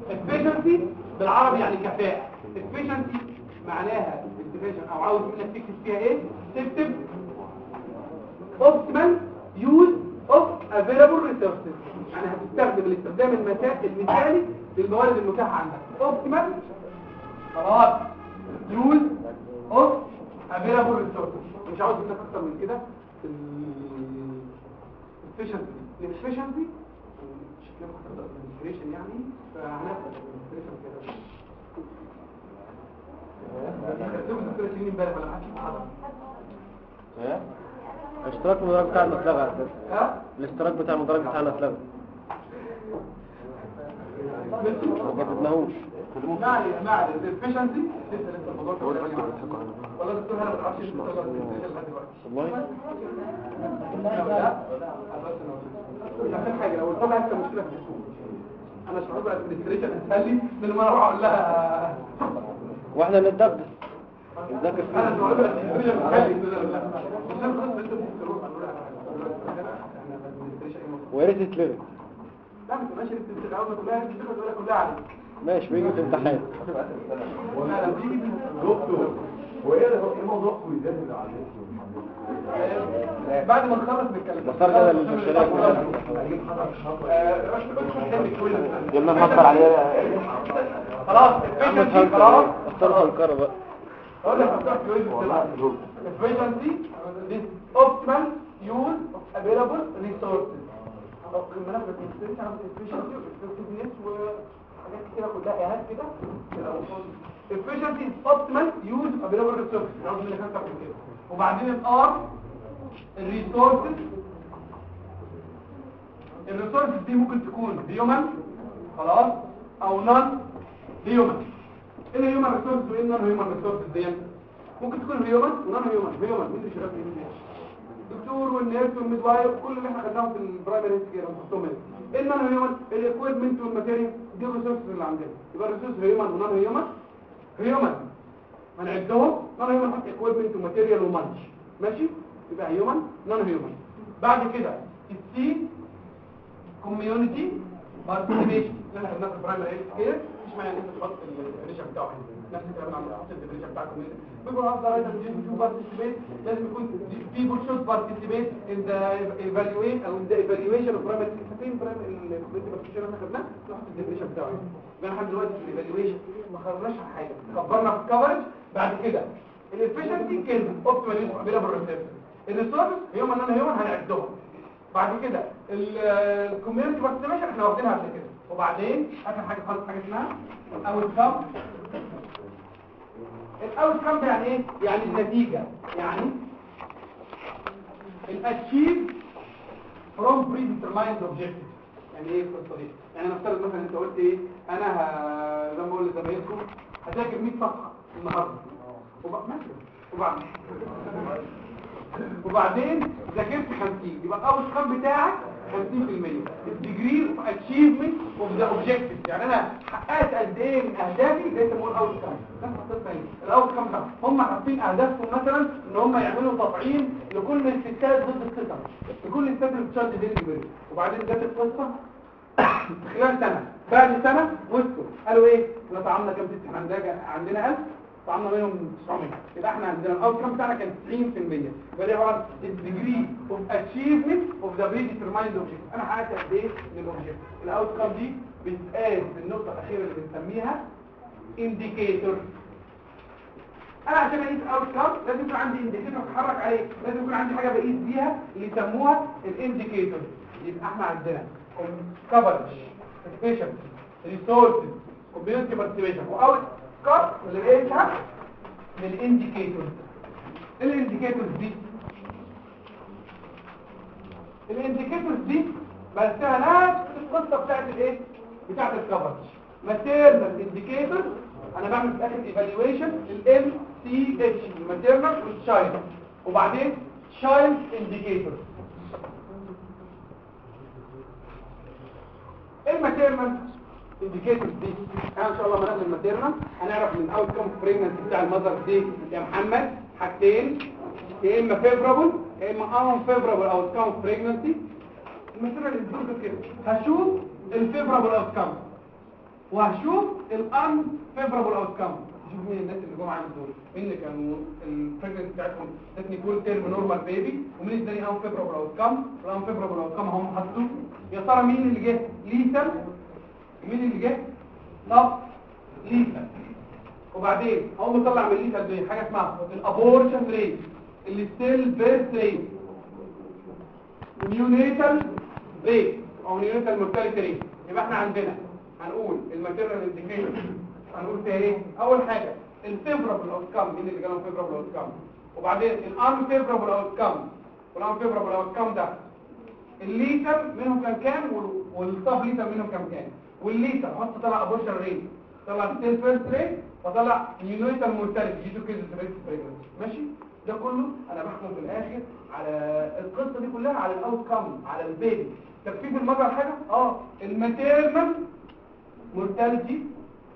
A: efficiency بالعربي يعني كفاءة. efficiency معناها أو عاوز منك تكتب فيها إيه؟ تكتب optimal use of available resources. يعني هتستخدم الاستخدام المثالي للموارد المتاحة عندك. Optimal خلاص. Use of available resources. مش عاوز منك أكتر من كده. الافشنسي الافشنسي شكلها بالانسبريشن يعني. فهنبدا بالانسبريشن كده؟
B: الاشتراك المدرج. بتاعنا اتلغى الاشتراك بتاع المدرج بتاعنا اتلغى ما كتبناهوش
A: ما علي ما علي الافشنسي لسه لسه الموضوع ده والله الدكتور أنا ما بعرفش
B: والله
A: حاجة لو طلع انت مشكله في السوق أنا مش هقول ادمنستريشن اسهل لي من ما أروح أقول لها
B: وإحنا نتدبس نذاكر
A: أنا مش هقول
B: فيه
A: ادمنستريشن اسهل لي لا لا لا مش لازم خلاص انت تروح
B: ويا ريت تتلغي
A: لا ما تبقاش انت بتتعاوز كلها بتبقى كلها عليك
B: ماشي بيجي في امتحان
A: لا لا بيجي
C: دكتور إيه إيه كويزات اللي على
A: بعد ما نخلص نتكلم
B: بختار كده للمشاريع
C: جبنا نحضر عليه.
A: خلاص
B: محمد
A: efficiency خلاص.
B: هنكر اختار هنكر بقى.
A: أقول لك اختار كويس efficiency is optimal use of available resources المنافع الانسان عن efficiency effectiveness وحاجات كتيرة كلها E هات كده. عاوز منك أكتر من كده. وبعدين ال R ال resources ال resources دي ممكن تكون human خلاص أو non-human إيه ال human resource وإيه ال non-human resource دي ممكن تكون human و non-human human مين اللي شغال في الدكتور وال nurse وال midwife كل اللي إحنا خدناهم في ال primary health care هنحطهم هنا. ال non-human ال equipment وال material دي ال resources اللي عندنا. يبقى ال resource human و non-human؟ human. هنعدهم non-human نحط equipment و material و money ماشي؟ يبقى human non-human. بعد كده ال C community participation اللي إحنا خدناه في ال primary health care. مش معنى إن أنت تحط الريشة بتاعه هنا. نفس الكلام عن تحط الريشه بتاع الكوميونتي بيقول افضل تو بارتيسيبيت لازم يكون should participate in the evaluation أو the evaluation of primary فين primary الكوميونتي بارتيسيبيشن اللي إحنا خدناه نحط الريشه بتاعه هنا يبقى لحد دلوقتي في الايفالويشن ما خرجناش عن حاجة كبرنا في الكفرج بعد كده الافشنسي كلمه اوبتيمال يوز افيلابل هيومن نون هيومن هنعدهم بعد كده ال community participation إحنا واخدينها قبل كده وبعدين اخر حاجة خالص حاجة اسمها come ال outcome يعني إيه؟ يعني النتيجة. يعني ال achieve from predetermined objective يعني إيه القصة دي يعني نفترض مثلا أنت قلت إيه؟ أنا زي ما بقول لزمايلكم هذاكر 100 صفحة النهارده. وبعدين ذاكرت 50 يبقى ال outcome بتاعك 50% ال degree of achievement of the objective يعني أنا حققت قد إيه من أهدافي زي ما بقول outcome حطيت ال outcome هم حاطين أهدافهم مثلا إن هم يعملوا تطعيم لكل الستات ضد الستات لكل الستات اللي بت charge delivery وبعدين جت القصة خلال سنة. بعد سنة وصلوا قالوا إيه؟ إحنا طعمنا كام ست؟ إحنا عندنا 1000 طعمنا منهم 900 يبقى إحنا عندنا ال outcome بتاعنا كان 90% يبقى دي عباره ال degree of achievement of the predetermined object أنا حققت قد إيه من ال object ال outcome دي بتتقاس بالنقطة الأخيرة اللي بنسميها indicator أنا عشان اقيس outcome لازم يكون عندي indicator أتحرك عليه. لازم يكون عندي حاجة بقيس بيها اللي يسموها ال indicator يبقى إحنا عندنا coverage efficiency resources community participation. و outcome اللي لقيتها من ال indicators ال indicators دي؟ ال indicators دي بسها نفس القصة بتاعت الايه؟ بتاعت ال coverage. maternal indicators أنا بعمل في الآخر evaluation ال MCH ال maternal وال child وبعدين child indicators ال maternal indicators دي أنا ان شاء الله ما ناخد ال maternal هنعرف من out pregnancy بتاع ال mother دي يا محمد حاجتين يا اما favorable يا اما unfavorable outcome pregnancy ال maternal indicator كده هشوف ال favorable outcome وهشوف ال unfavorable outcome شوف مين الناس اللي جم عندي دول مين اللي كانوا ال pregnancy بتاعتهم كل term normal baby ومين اداني unfavorable outcome ال unfavorable outcome هم حطوه يا ترى مين اللي جه؟ lethal مين اللي جه؟ sublethal وبعدين اقوم مطلع من ال lethal دي حاجة اسمها ال abortion rate ال stillbirth rate neonatal rate أو neonatal mortality rate يبقى إحنا عندنا هنقول ال maternal indicator هنقول فيها إيه؟ أول حاجة ال favorable outcome مين اللي جالهم favorable outcome وبعدين ال unfavorable outcome وال unfavorable outcome ده ال lethal منهم كان كام؟ وال sublethal منهم كام كام وال lethal حط طلع abortion rate طلع stillbirth rate وطلع neonatal mortality. جي تو كيز ماشي؟ ده كله أنا بحكم في الآخر على القصة دي كلها على ال outcome على ال baby تكفيف المجر حاجة آه ال maternal mortality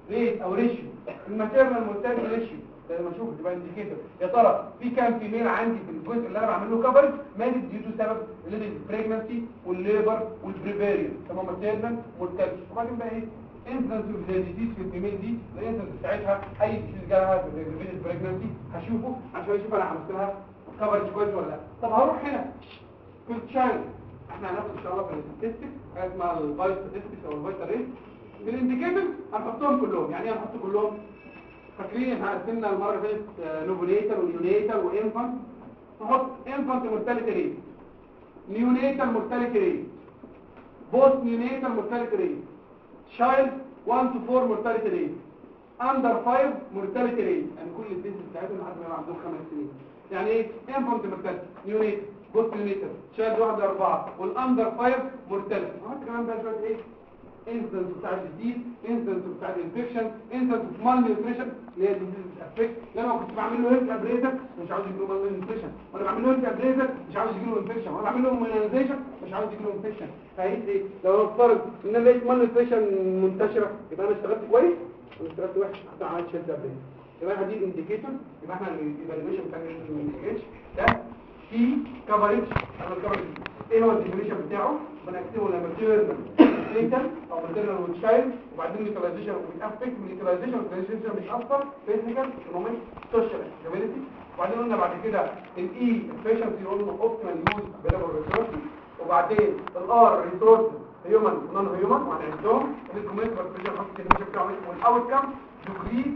A: rate أو ratio. ال maternal mortality ratio. ده لما أشوف تبقى indicator يا ترى في كام female عندي في الجزء اللي أنا بعمل له coverage ماتت due to سبب ال leading pregnancy وال labor وال puerperium تمام maternal mortality وبعدين بقى إيه؟ incidence of disease في ال female دي ال incidence بتاعتها. أي disease جالها في ال puerperium pregnancy هشوفه عشان أشوف أنا عملت لها coverage كويس ولا لأ. طب هروح هنا في ال child إحنا هناخد إن شاء الله في ال statistics حاجة اسمها ال vital statistics أو ال vital rate في ال indicator هنحطهم كلهم. يعني إيه هنحط كلهم؟ فاكرين إحنا قسمنا المرة اللي فاتت neonatal و neonatal و infant. نحط infant mortality rate neonatal mortality rate post neonatal mortality rate child 1 to 4 mortality rate under 5 mortality rate يعني كل ال deaths بتاعتهم لحد ما عندهم خمس سنين. يعني إيه؟ infant mortality neonatal post neonatal child 1 ل 4 وال under 5 mortality وحط كمان بقى شوية إيه؟ incidence بتاع ال disease incidence بتاع ال infection incidence malnutrition اللي هي ال disease بت affect لما كنت بعمل له health appraisal مش عاوز يجي له malnutrition وأنا بعمل له health appraisal مش عاوز يجي له infection وأنا بعمل له immunization مش عاوز يجي له infection فهيت لو نفترض ان أنا لقيت malnutrition منتشرة؟ يبقى أنا اشتغلت كويس ولا اشتغلت وحش حتى عملتش health appraisal يبقى دي ال indicator يبقى إحنا ال evaluation بتاع ده في كفرج أنا الكفرج إيه هو الديفينيشن بتاعه بنكتبه لما تيرنال ليتر أو ماتيرنال وتشايلد وبعدين ميتاليزيشن وبيتافكت ميتاليزيشن والترانزيشن بيتاثر فيزيكال ايكونوميك سوشيال ستابيليتي وبعدين قلنا بعد كده الاي افشنسي قلنا اوبتيمال يوز افيلابل ريسورسز وبعدين الار ريسورسز هيومن ونون هيومن وهنعدهم الكوميونتي بارتيشن حط الديفينيشن بتاعه كام degree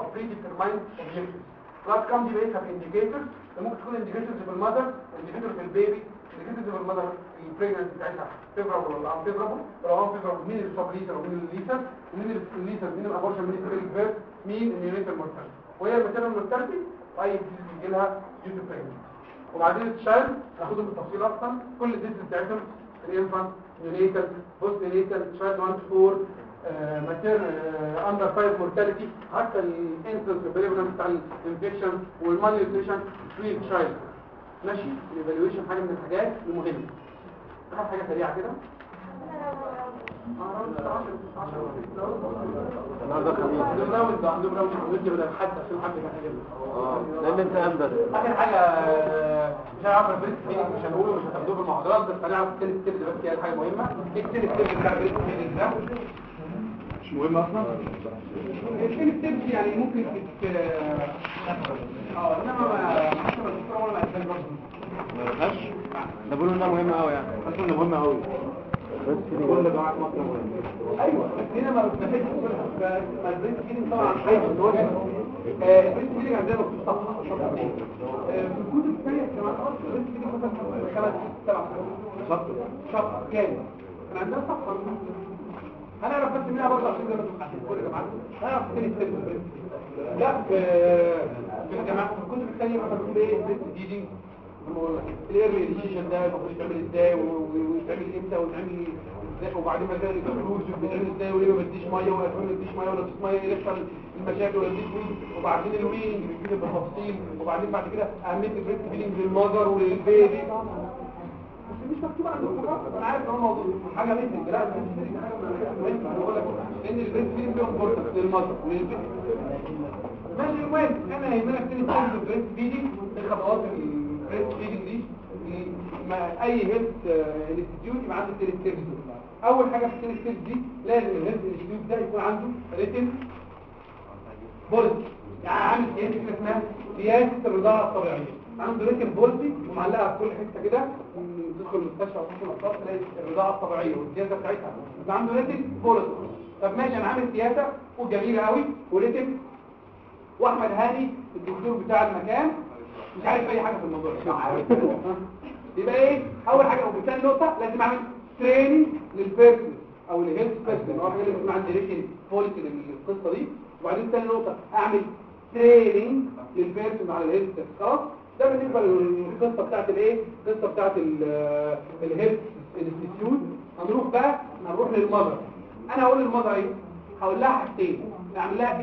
A: of predetermined objectives. Class كام دي بقيتها في indicators. ممكن تكون indicators في ال mother indicators في ال baby indicators في ال mother ال pregnancy بتاعتها favorable ولا unfavorable ولو unfavorable مين ال sublethal ومين ال lethal ومين ال lethal مين ال abortion مين البريك فيرس مين ال neonatal mortality وهي ال maternal mortality اي disease بيجي لها due to pregnancy وبعدين ال child هاخدهم بالتفصيل أكتر كل ال disease بتاعتهم ال infant neonatal post neonatal child 1 to 4 ماتير under 5 mortality حتى ال incidence prevalence بتاع ال infection وال malnutrition في ال child ماشي؟ ال evaluation حاجة من الحاجات المهمة. اخر حاجة سريعة كده.
B: النهارده آه لأن أنت امدد
A: آخر حاجة آه، مش هنعرف ال breast feeding مش هنقوله مش هتاخدوه في المحاضرات بس هنعرف ال ten steps بس هي حاجة مهمه التاني ستيب بتاع البريد فيلينج ده مش مهم أصلا؟ التاني ستيب يعني ممكن تت آه إنما ما حسب الدكتور ولا ما برضه
B: ملهاش ده بيقولوا إنها مهمة قوي يعني.
A: حاسس انه مهمة قوي
B: بس
A: كل جماعة مصر مهمه أيوه بس هنا ما بتنفذش ما البريد فيلينج طبعا حاجة متواجده البريد فيلينج عندنا مكتوب صفحه الكتب الثانية كمان خلاص البريد فيلينج مثلا خمس ست سبع شهور شهر كامل إحنا عندنا صفحة. هنعرف بس منها برضه عشان زي ما أنتم عارفين كل جماعة. هنعرف ten steps لا في الجماعه الكتب الثانية مثلا بتقول إيه breast feeding ال early initiation ده المفروض يتعمل إزاي ويتعمل إمتى ويتعمل إزاي وبعدين كان الفلوس بيتعمل إزاي وليه ما بديش مية ولا ما بديش مية ولا بديش ميه يحصل المشاكل ولا بديش وبعدين ال weaning بيجيب بالتفصيل وبعدين بعد كده اهميه ال breast feeding لل mother ولل baby مش مكتوب خالص أنا عارف إن هو موضوع حاجة مثل لا ال breast feeding حاجة أنا بقول لك لأن ال breast feeding له importance لل mother ولل baby ماشي المهم انا يهمنا كتير تاخد ال breast feeding الخطوات ال breast feeding دي ما أي health institute يبقى عنده الثلاث steps دول أول حاجة في الثلاث steps دي لازم ال health institute ده يكون عنده written policy. يعني عامل إيه كده اسمها سياسه الرضاعة الطبيعية. عنده written policy ومعلقها في كل حتة كده. تدخل المستشفى أو تدخل الاطفال تلاقي الرضاعة الطبيعية والسياسة بتاعتها. يبقى عنده written policy طب ماشي أنا عامل سياسة وجميلة قوي و written وأحمد هاني الدكتور بتاع المكان مش عارف أي حاجة في الموضوع يبقى إيه؟ أول حاجة أو بتاني نقطة لازم أعمل training لل personnel أو ال health personnel هو حاجة لازم عندي written policy للقصة دي. وبعدين تاني نقطة. أعمل training لل personnel على ال health خلاص؟ ده بالنسبة للقصة بتاعت الايه؟ القصة بتاعت ال health institute هنروح بقى هنروح لل mother أنا هقول لل mother إيه؟ هقول لها حاجتين. نعمل لها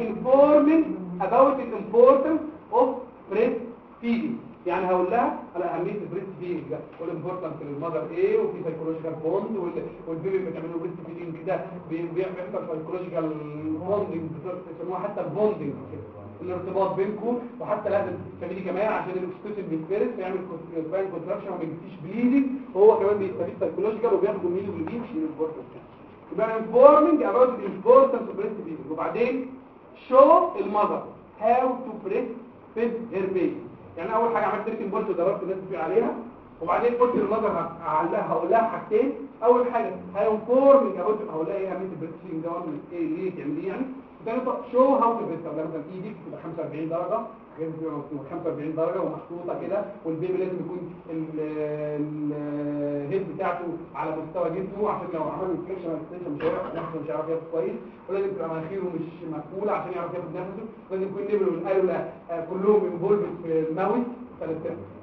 A: about the importance of breast feeding يعني هقول لها على أهمية ال breast feeding وال importance لل mother إيه وفي psychological bond وال baby اللي بتعمله breast feeding ده. بي- بيحصل psychological bonding بيسموها حتى ال bonding كده الارتباط بينكم وحتى لازم تعملي كمان عشان ال oxytocin بيتفرز فيعمل contraction contraction وما بيجيش bleeding وهو كمان بيستفيد psychological وبياخدوا ميلو بالبيت يشيل ال importance يبقى informing about the importance of breastfeeding وبعدين show ال mother how to breastfeed her baby. يعني أول حاجة عملت written policy ودربت الناس فيه عليها. وبعدين قلت لل mother هعلها هقول لها حاجتين. أول حاجة ه informing about هقول لها إيه اهميه ال breastfeeding ده وأعمل إيه ليه؟ تعمليه يعني؟ نقطه show how to breast مثلا إيدك تبقى 45 درجة. مكتوبة 45 درجة ومحطوطة كده. وال baby لازم يكون ال head بتاعته على مستوى جسمه عشان لو عمل flexion مش هيعرف نفسه مش هيعرف ياخد كويس. ولازم تبقى مناخيره مش مقفولة عشان يعرف ياخد نفسه. لازم يكون nipple والقلب كلهم involved في ال mouth ثلاث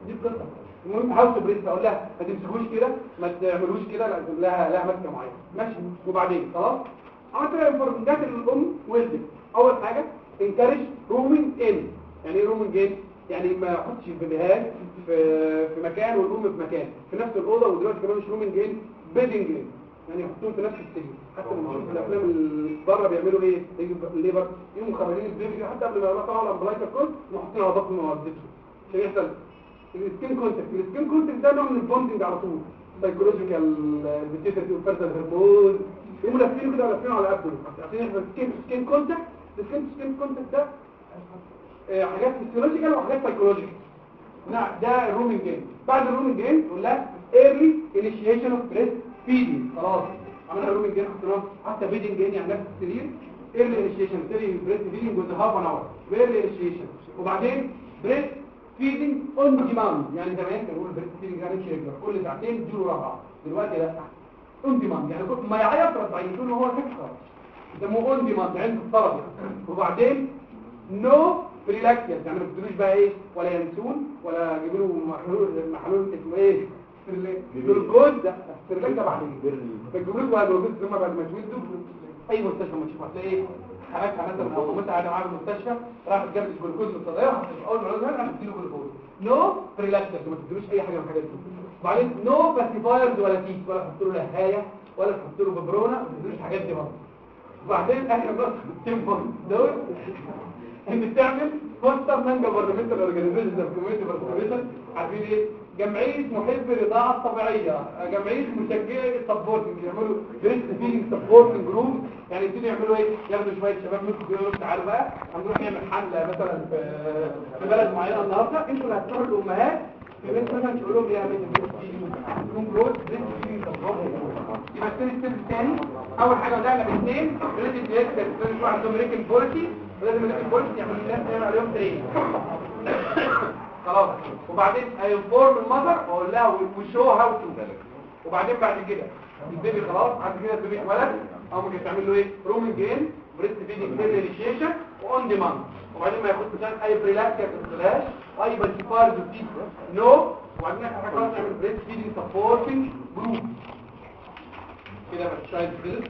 A: دي القصة. المهم how to breast أقول لها ما تمسكوش كده ما تعملوش كده لا لها لها ماسكة معينة. ماشي؟ وبعدين خلاص؟ عملت لها information الام ولدت أول حاجة encourage rooming in يعني إيه rooming in يعني ما احطش ال baby هات في في مكان والأم في مكان. في نفس الأوضة ودلوقتي كمان مش rooming in bedding in يعني يحطوهم في نفس السرير. حتى لما نشوف الأفلام اللي بره بيعملوا إيه؟ ال labor يقوموا مخرجين ال baby حتى قبل ما يطلعوا ال umbilical cord كله وحاطين على بطنه وعزته عشان يحصل ال skin contact ال skin contact ده نوع من ال bonding على طول. psychological ال pituitary والفرزه الهرمون. يقوموا لافينه كده ولافينه على قلبه عشان يحصل skin skin contact ال skin skin contact ده آه، حاجات physiological وحاجات psychological نعم ده ال rooming in بعد ال rooming in تقول لها early initiation of breast feeding خلاص. عملنا ال rooming in حطيناه حتى bedding in يعني نفس السرير. early initiation سرير breast feeding within half an hour early initiation وبعدين breast feeding on demand يعني زمان كانوا بيقولوا breast feeding يعني كل ساعتين اديله رضعه دلوقتي لا. on demand يعني كنت ما يعيط رضعين طول ما هو سكر يسموه on demand عند الطلب يعني. وبعدين no prelacteal يعني ما بتقولوش بقى إيه ولا ينسون ولا يجيبوا له محلول محلول اسمه إيه الجلوكوز ده. السيرلاك ده بعدين. فالجلوكوز ولا الجلوكوز هم بعد ما تولدوا أي مستشفى ما تشوف هتلاقي إيه؟ حالاتها مثلا أو مامتها قاعدة معاها في المستشفى راحت جابت الجلوكوز من الصيدليه اول ما راحت راحت تديله جلوكوز no prelacteal ما تديروش أي حاجة من الحاجات دي. وبعدين no pacifiers ولا teat ولا تحط له لهايه ولا تحط له ببرونه ما تديروش الحاجات دي برضه. وبعدين اخر في التيمبر دول. ان بتعمل foster non governmental organization of community عارفين إيه؟ جمعية محب الرضاعه الطبيعية. جمعية مشجعي ال supporting يعملوا breast feeding supporting group يعني يبتدوا يعملوا إيه؟ ياخدوا شوية شباب منكم يقولوا تعالوا بقى هنروح نعمل حملة مثلا في بلد معينة النهارده. أنتوا اللي هتروحوا الامهات بيت مثلا يبقى الثاني أول حاجة بدانا باثنين related to institution عندهم written policy ولازم ال written policy تعمل عليهم training خلاص. وبعدين ه inform ال mother واقول لها و show how to وبعدين بعد كده ال baby خلاص. بعد كده ال baby اتولد. أو ممكن تعمل له إيه؟ rooming in breast feeding initiation و on demand وبعدين ما ياخدش مثلا أي prelacteal ما تدخلهاش أي pacifier بتيجي no وبعدين اخر حاجة خلاص نعمل breast feeding supporting group كده مش عايز كده